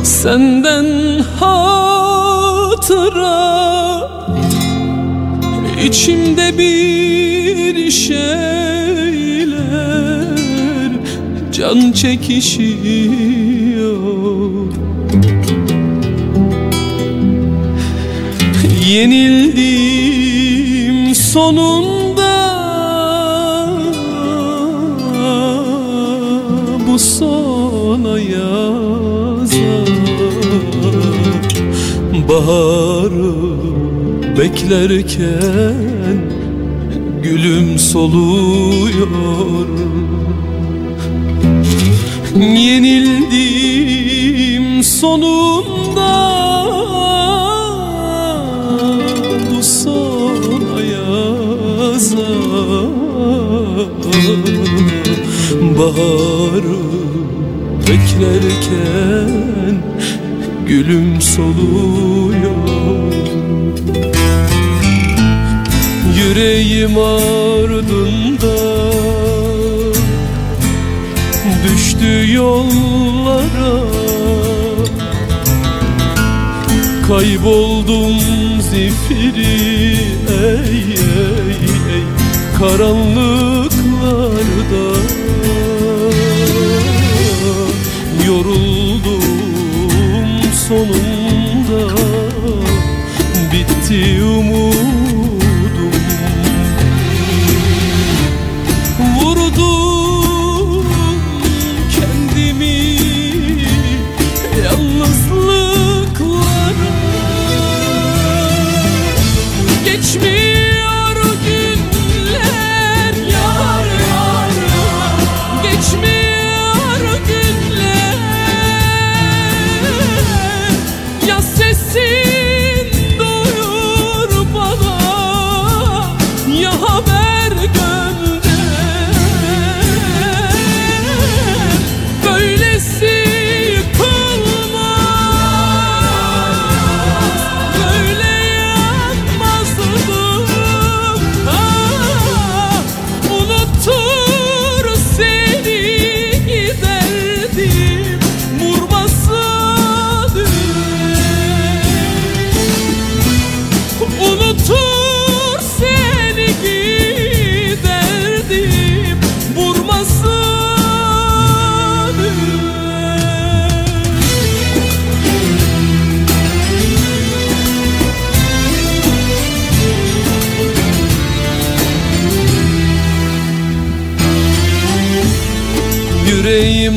Senden hatıra. İçimde bir şeyler Can çekişiyor. Yenildim sonunda. Baharı beklerken Gülüm soluyor. Yenildim sonunda Bu sona yazar Baharı beklerken Gülüm soluyor. Yüreğim ardında Düştü yollara. Kayboldum zifiri ey ey ey Karanlıklarda sonunda Bitti umudum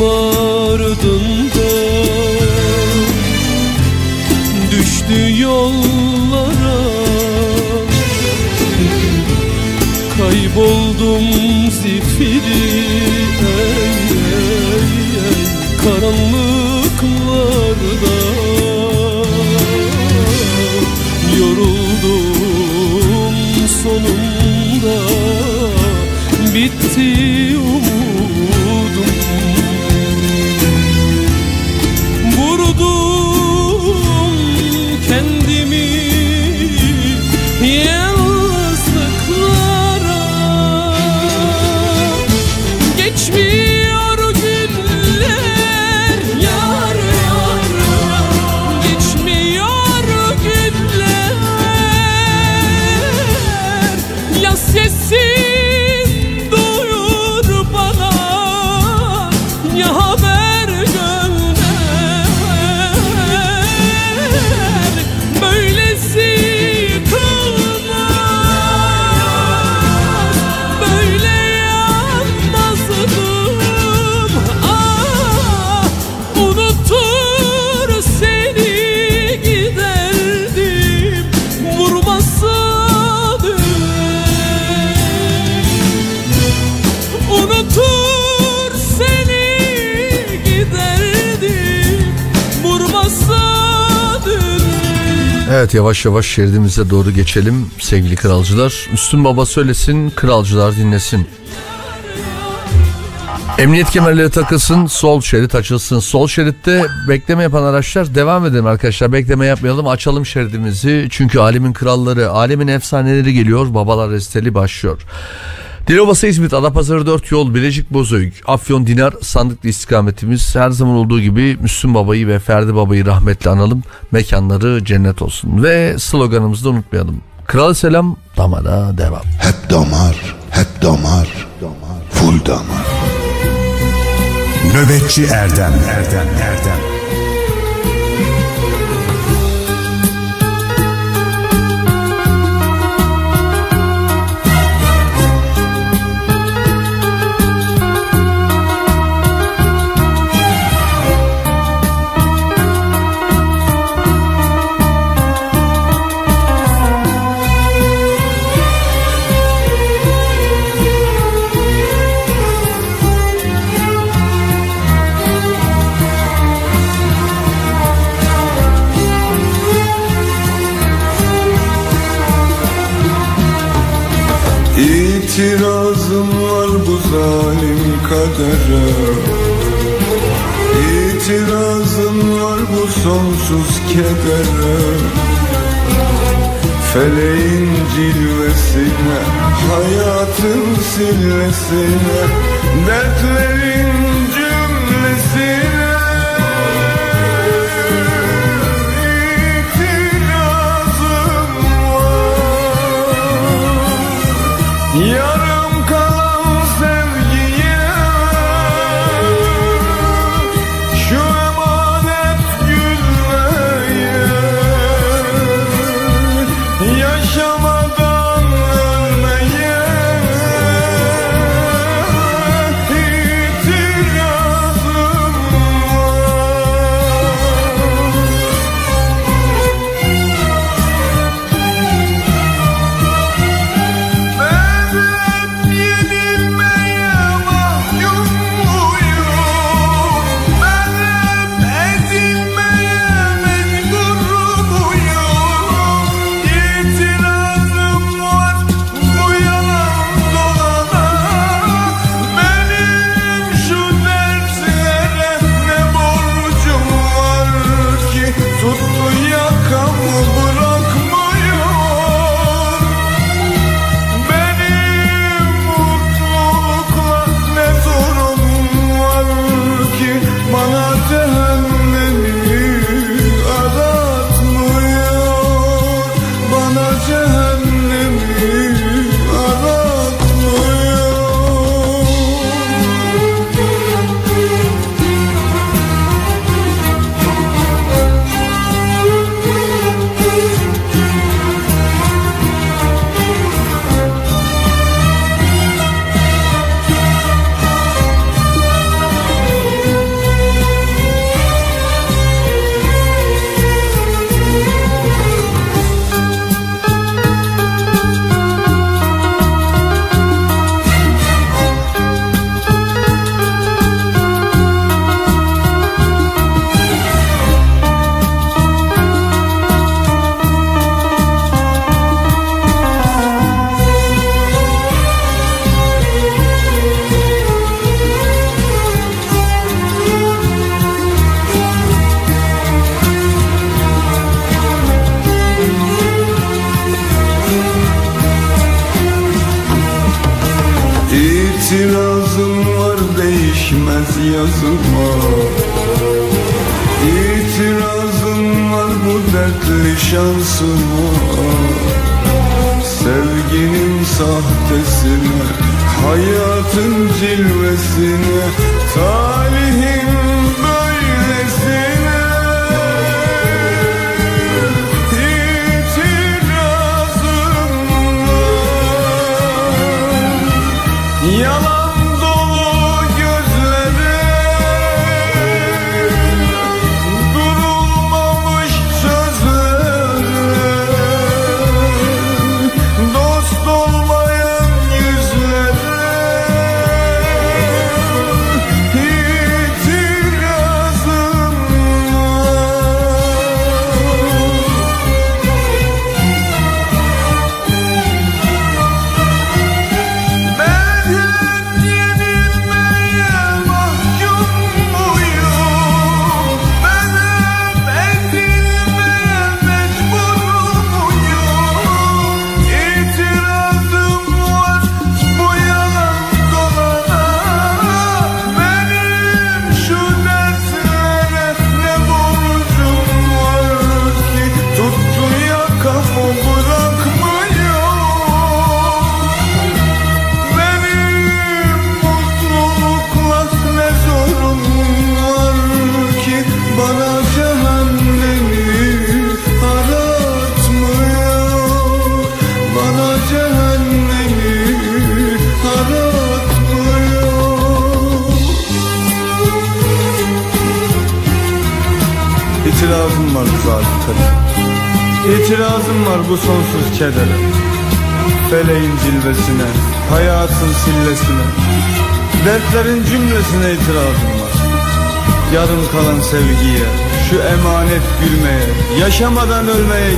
Yüreğim yavaş yavaş şeridimize doğru geçelim sevgili kralcılar. Müslüm Baba söylesin, kralcılar dinlesin. Emniyet kemerleri takılsın, sol şerit açılsın. Sol şeritte bekleme yapan araçlar devam edelim arkadaşlar. Bekleme yapmayalım, açalım şeridimizi. Çünkü alemin kralları, alemin efsaneleri geliyor. Babalar resteli başlıyor. Dilovası İzmit, Adapazarı 4 yol, Bilecik Bozüyük, Afyon Dinar sandıklı istikametimiz. Her zaman olduğu gibi Müslüm Baba'yı ve Ferdi Baba'yı rahmetle analım. Mekanları cennet olsun. Ve sloganımızı da unutmayalım. Kral selam, damara devam. Hep damar, hep damar, full damar. Nöbetçi Erdem, Erdem, Erdem. Zalim kadere. İtirazım var bu sonsuz kedere. Feleğin cilvesine Hayatın sillesine Dertlerin cümlesine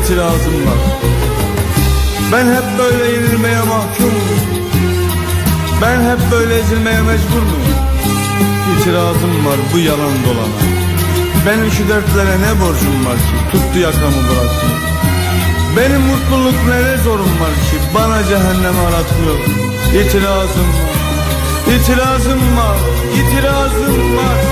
itirazım var. Ben hep böyle yenilmeye mahkumum Ben hep böyle ezilmeye mecbur muyum? İtirazım var bu yalan dolana. Benim şu dertlere ne borcum var ki? Tuttu yakamı bıraktı Benim mutluluk ne zorum var ki? Bana cehennem aratmıyor. İtirazım var. İtirazım var. İtirazım var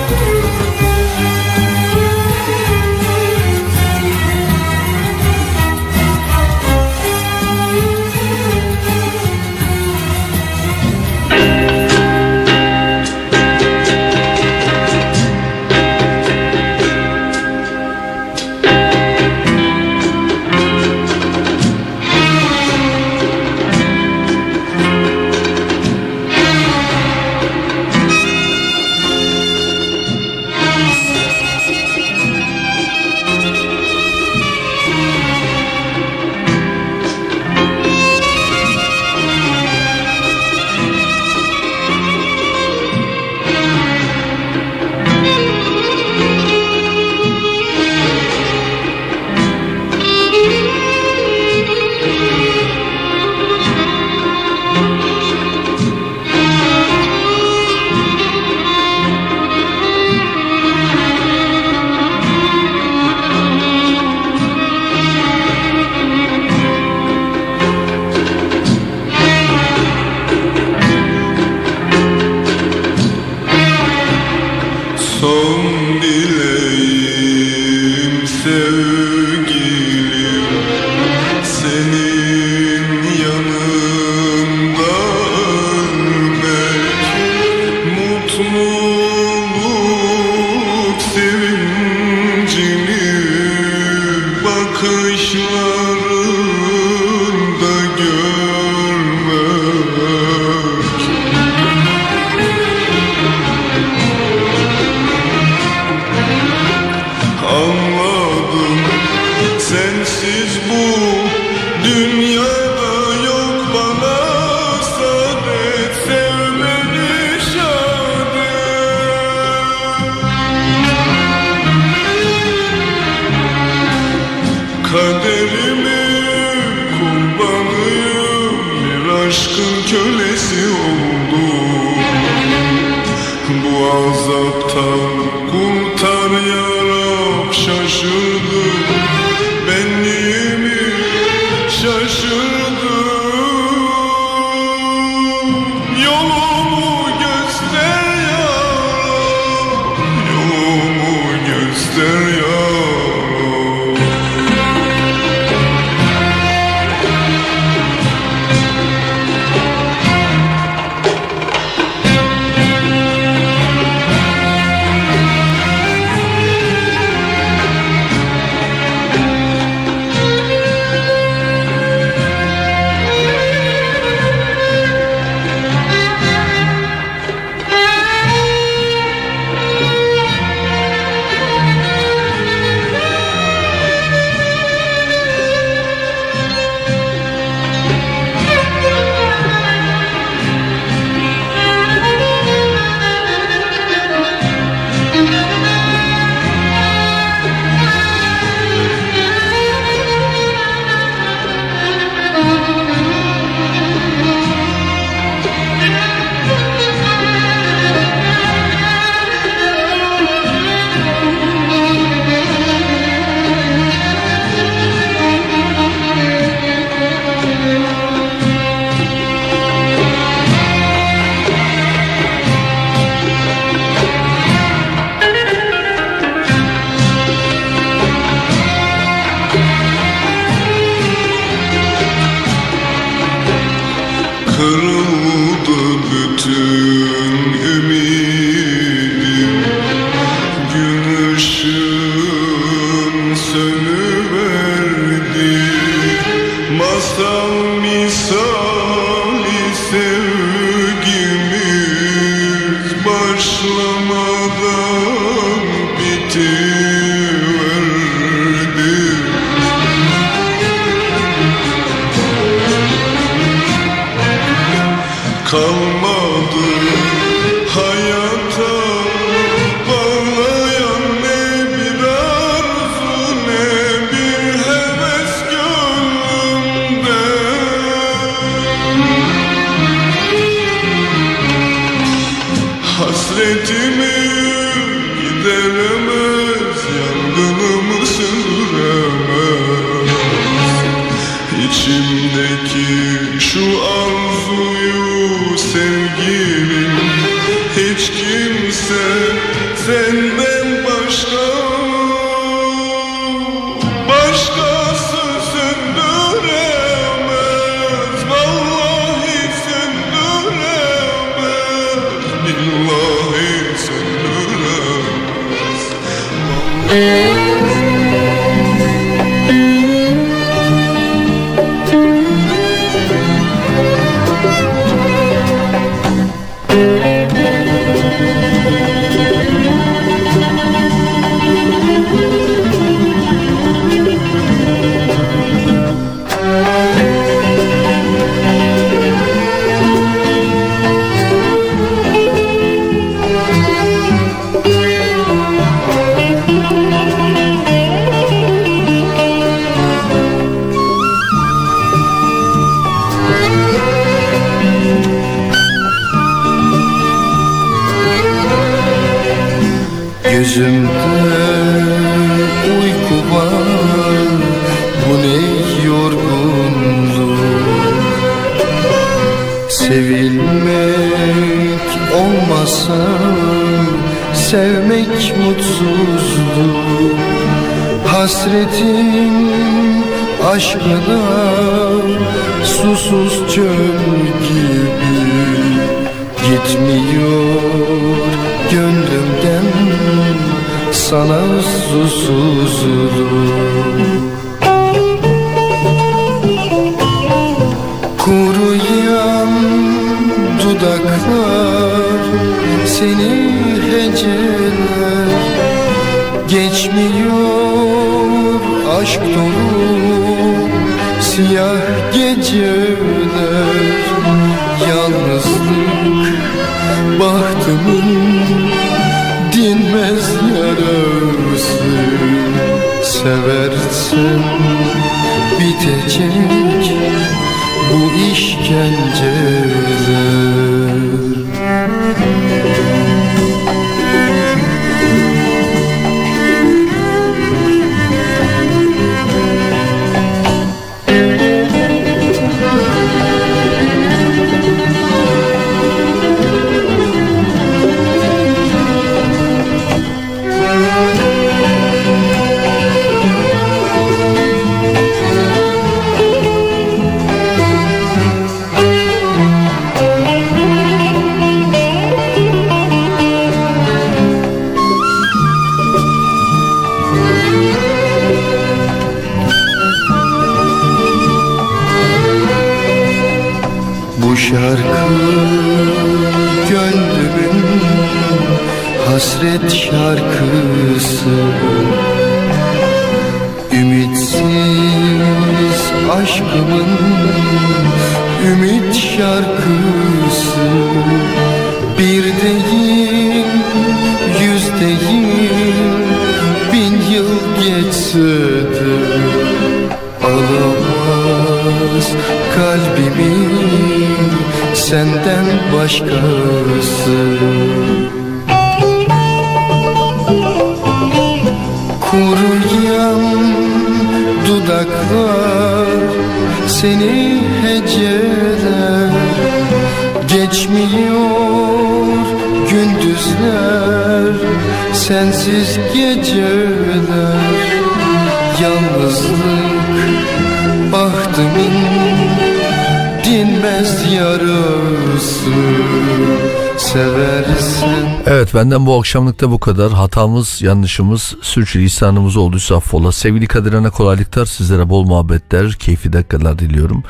benden bu akşamlıkta bu kadar. Hatamız, yanlışımız, sürçülisanımız olduysa affola. Sevgili Kadir Ana kolaylıklar, sizlere bol muhabbetler, keyifli dakikalar diliyorum.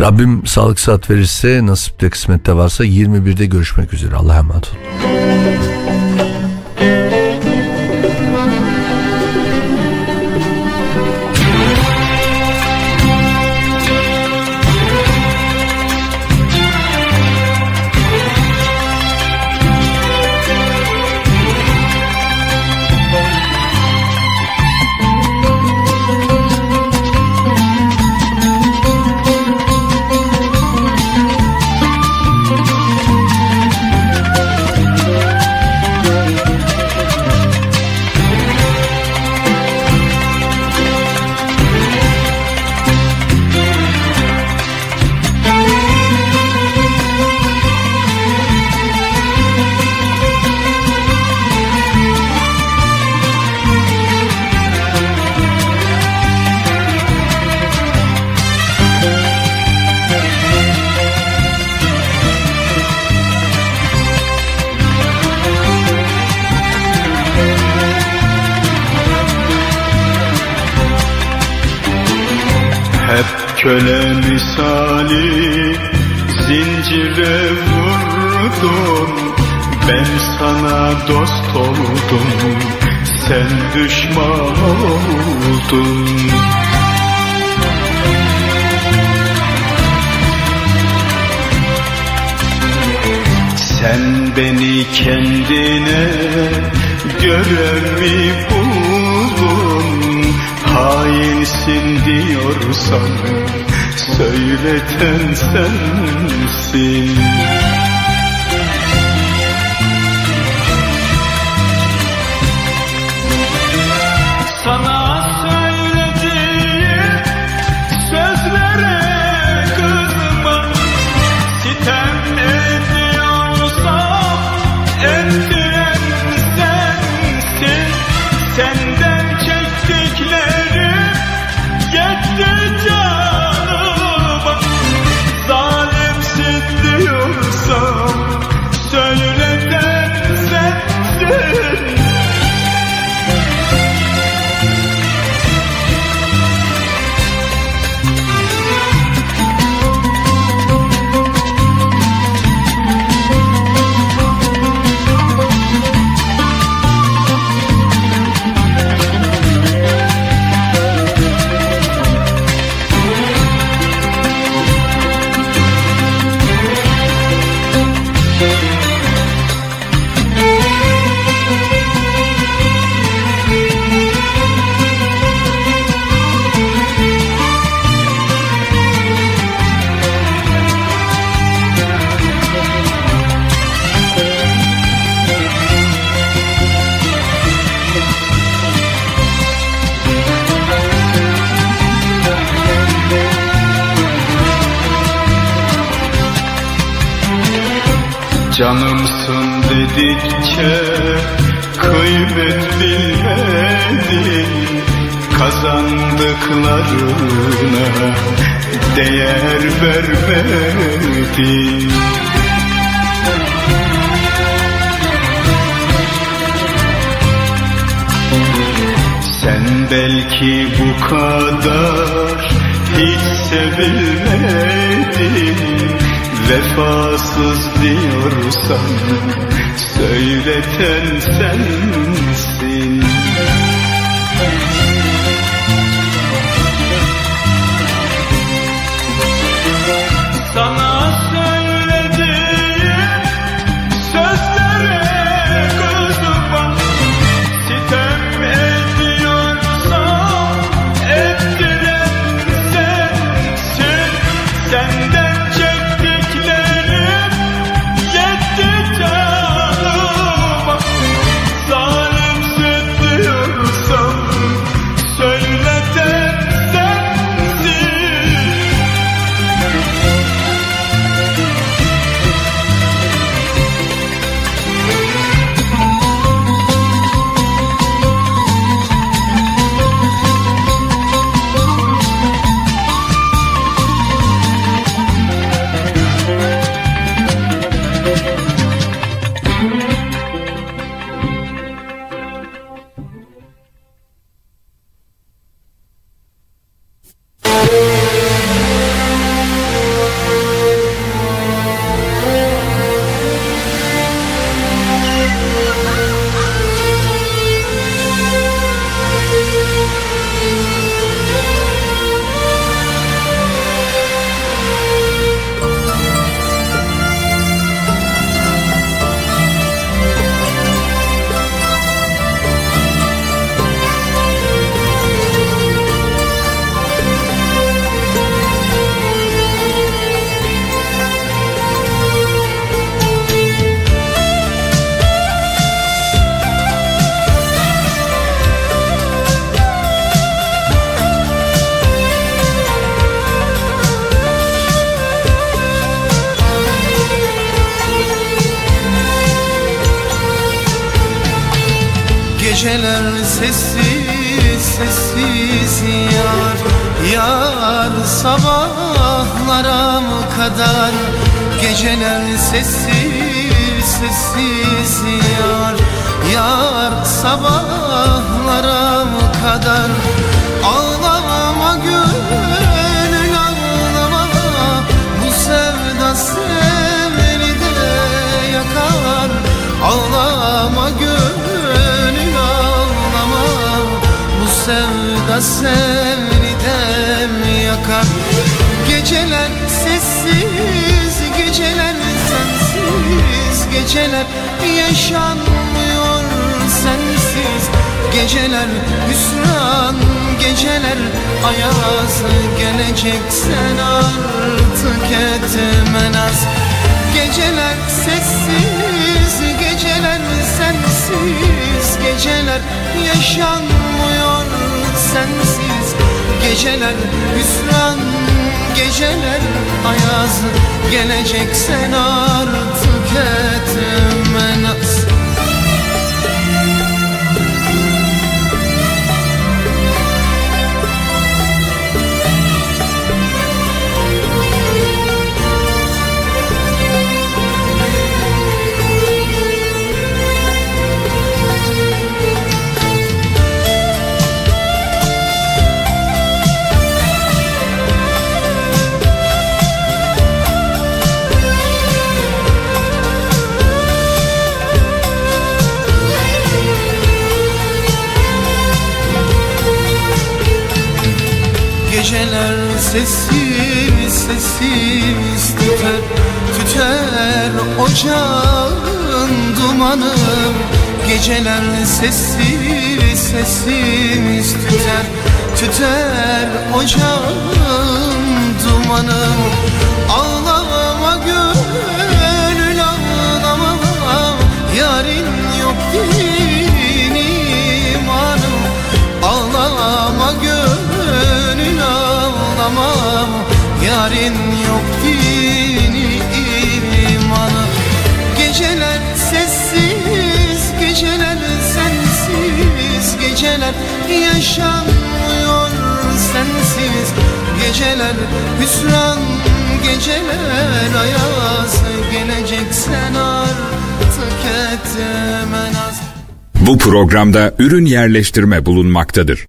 Rabbim sağlık saat verirse, nasipte kısmette varsa 21'de görüşmek üzere. Allah'a emanet olun. sandım Söyleten sensin geceler sessiz sessiz yar. Yar sabahlara mı kadar? Geceler sessiz sessiz yar. Yar sabahlara mı kadar? Ağlama gönül ağlama. Bu sevda seveni de yakar. Ağlama sevda seni dem yakar. Geceler sessiz Geceler sensiz. Geceler yaşanmıyor sensiz. Geceler hüsran Geceler ayaz. Geleceksen artık etme naz Geceler sessiz sensiz Geceler yaşanmıyor sensiz Geceler hüsran Geceler ayaz Geleceksen artık etme naz Geceler sessiz sessiz tüter Tüter ocağın dumanı. Geceler sessiz sessiz tüter Tüter ocağın dumanı. Ağlama gönül ağlama Yarın yok din ağlama Yarın yok dini imanı. Geceler sessiz Geceler sensiz. Geceler yaşanmıyor sensiz. Geceler hüsran Geceler ayaz. Geleceksen artık etme naz Bu programda ürün yerleştirme bulunmaktadır.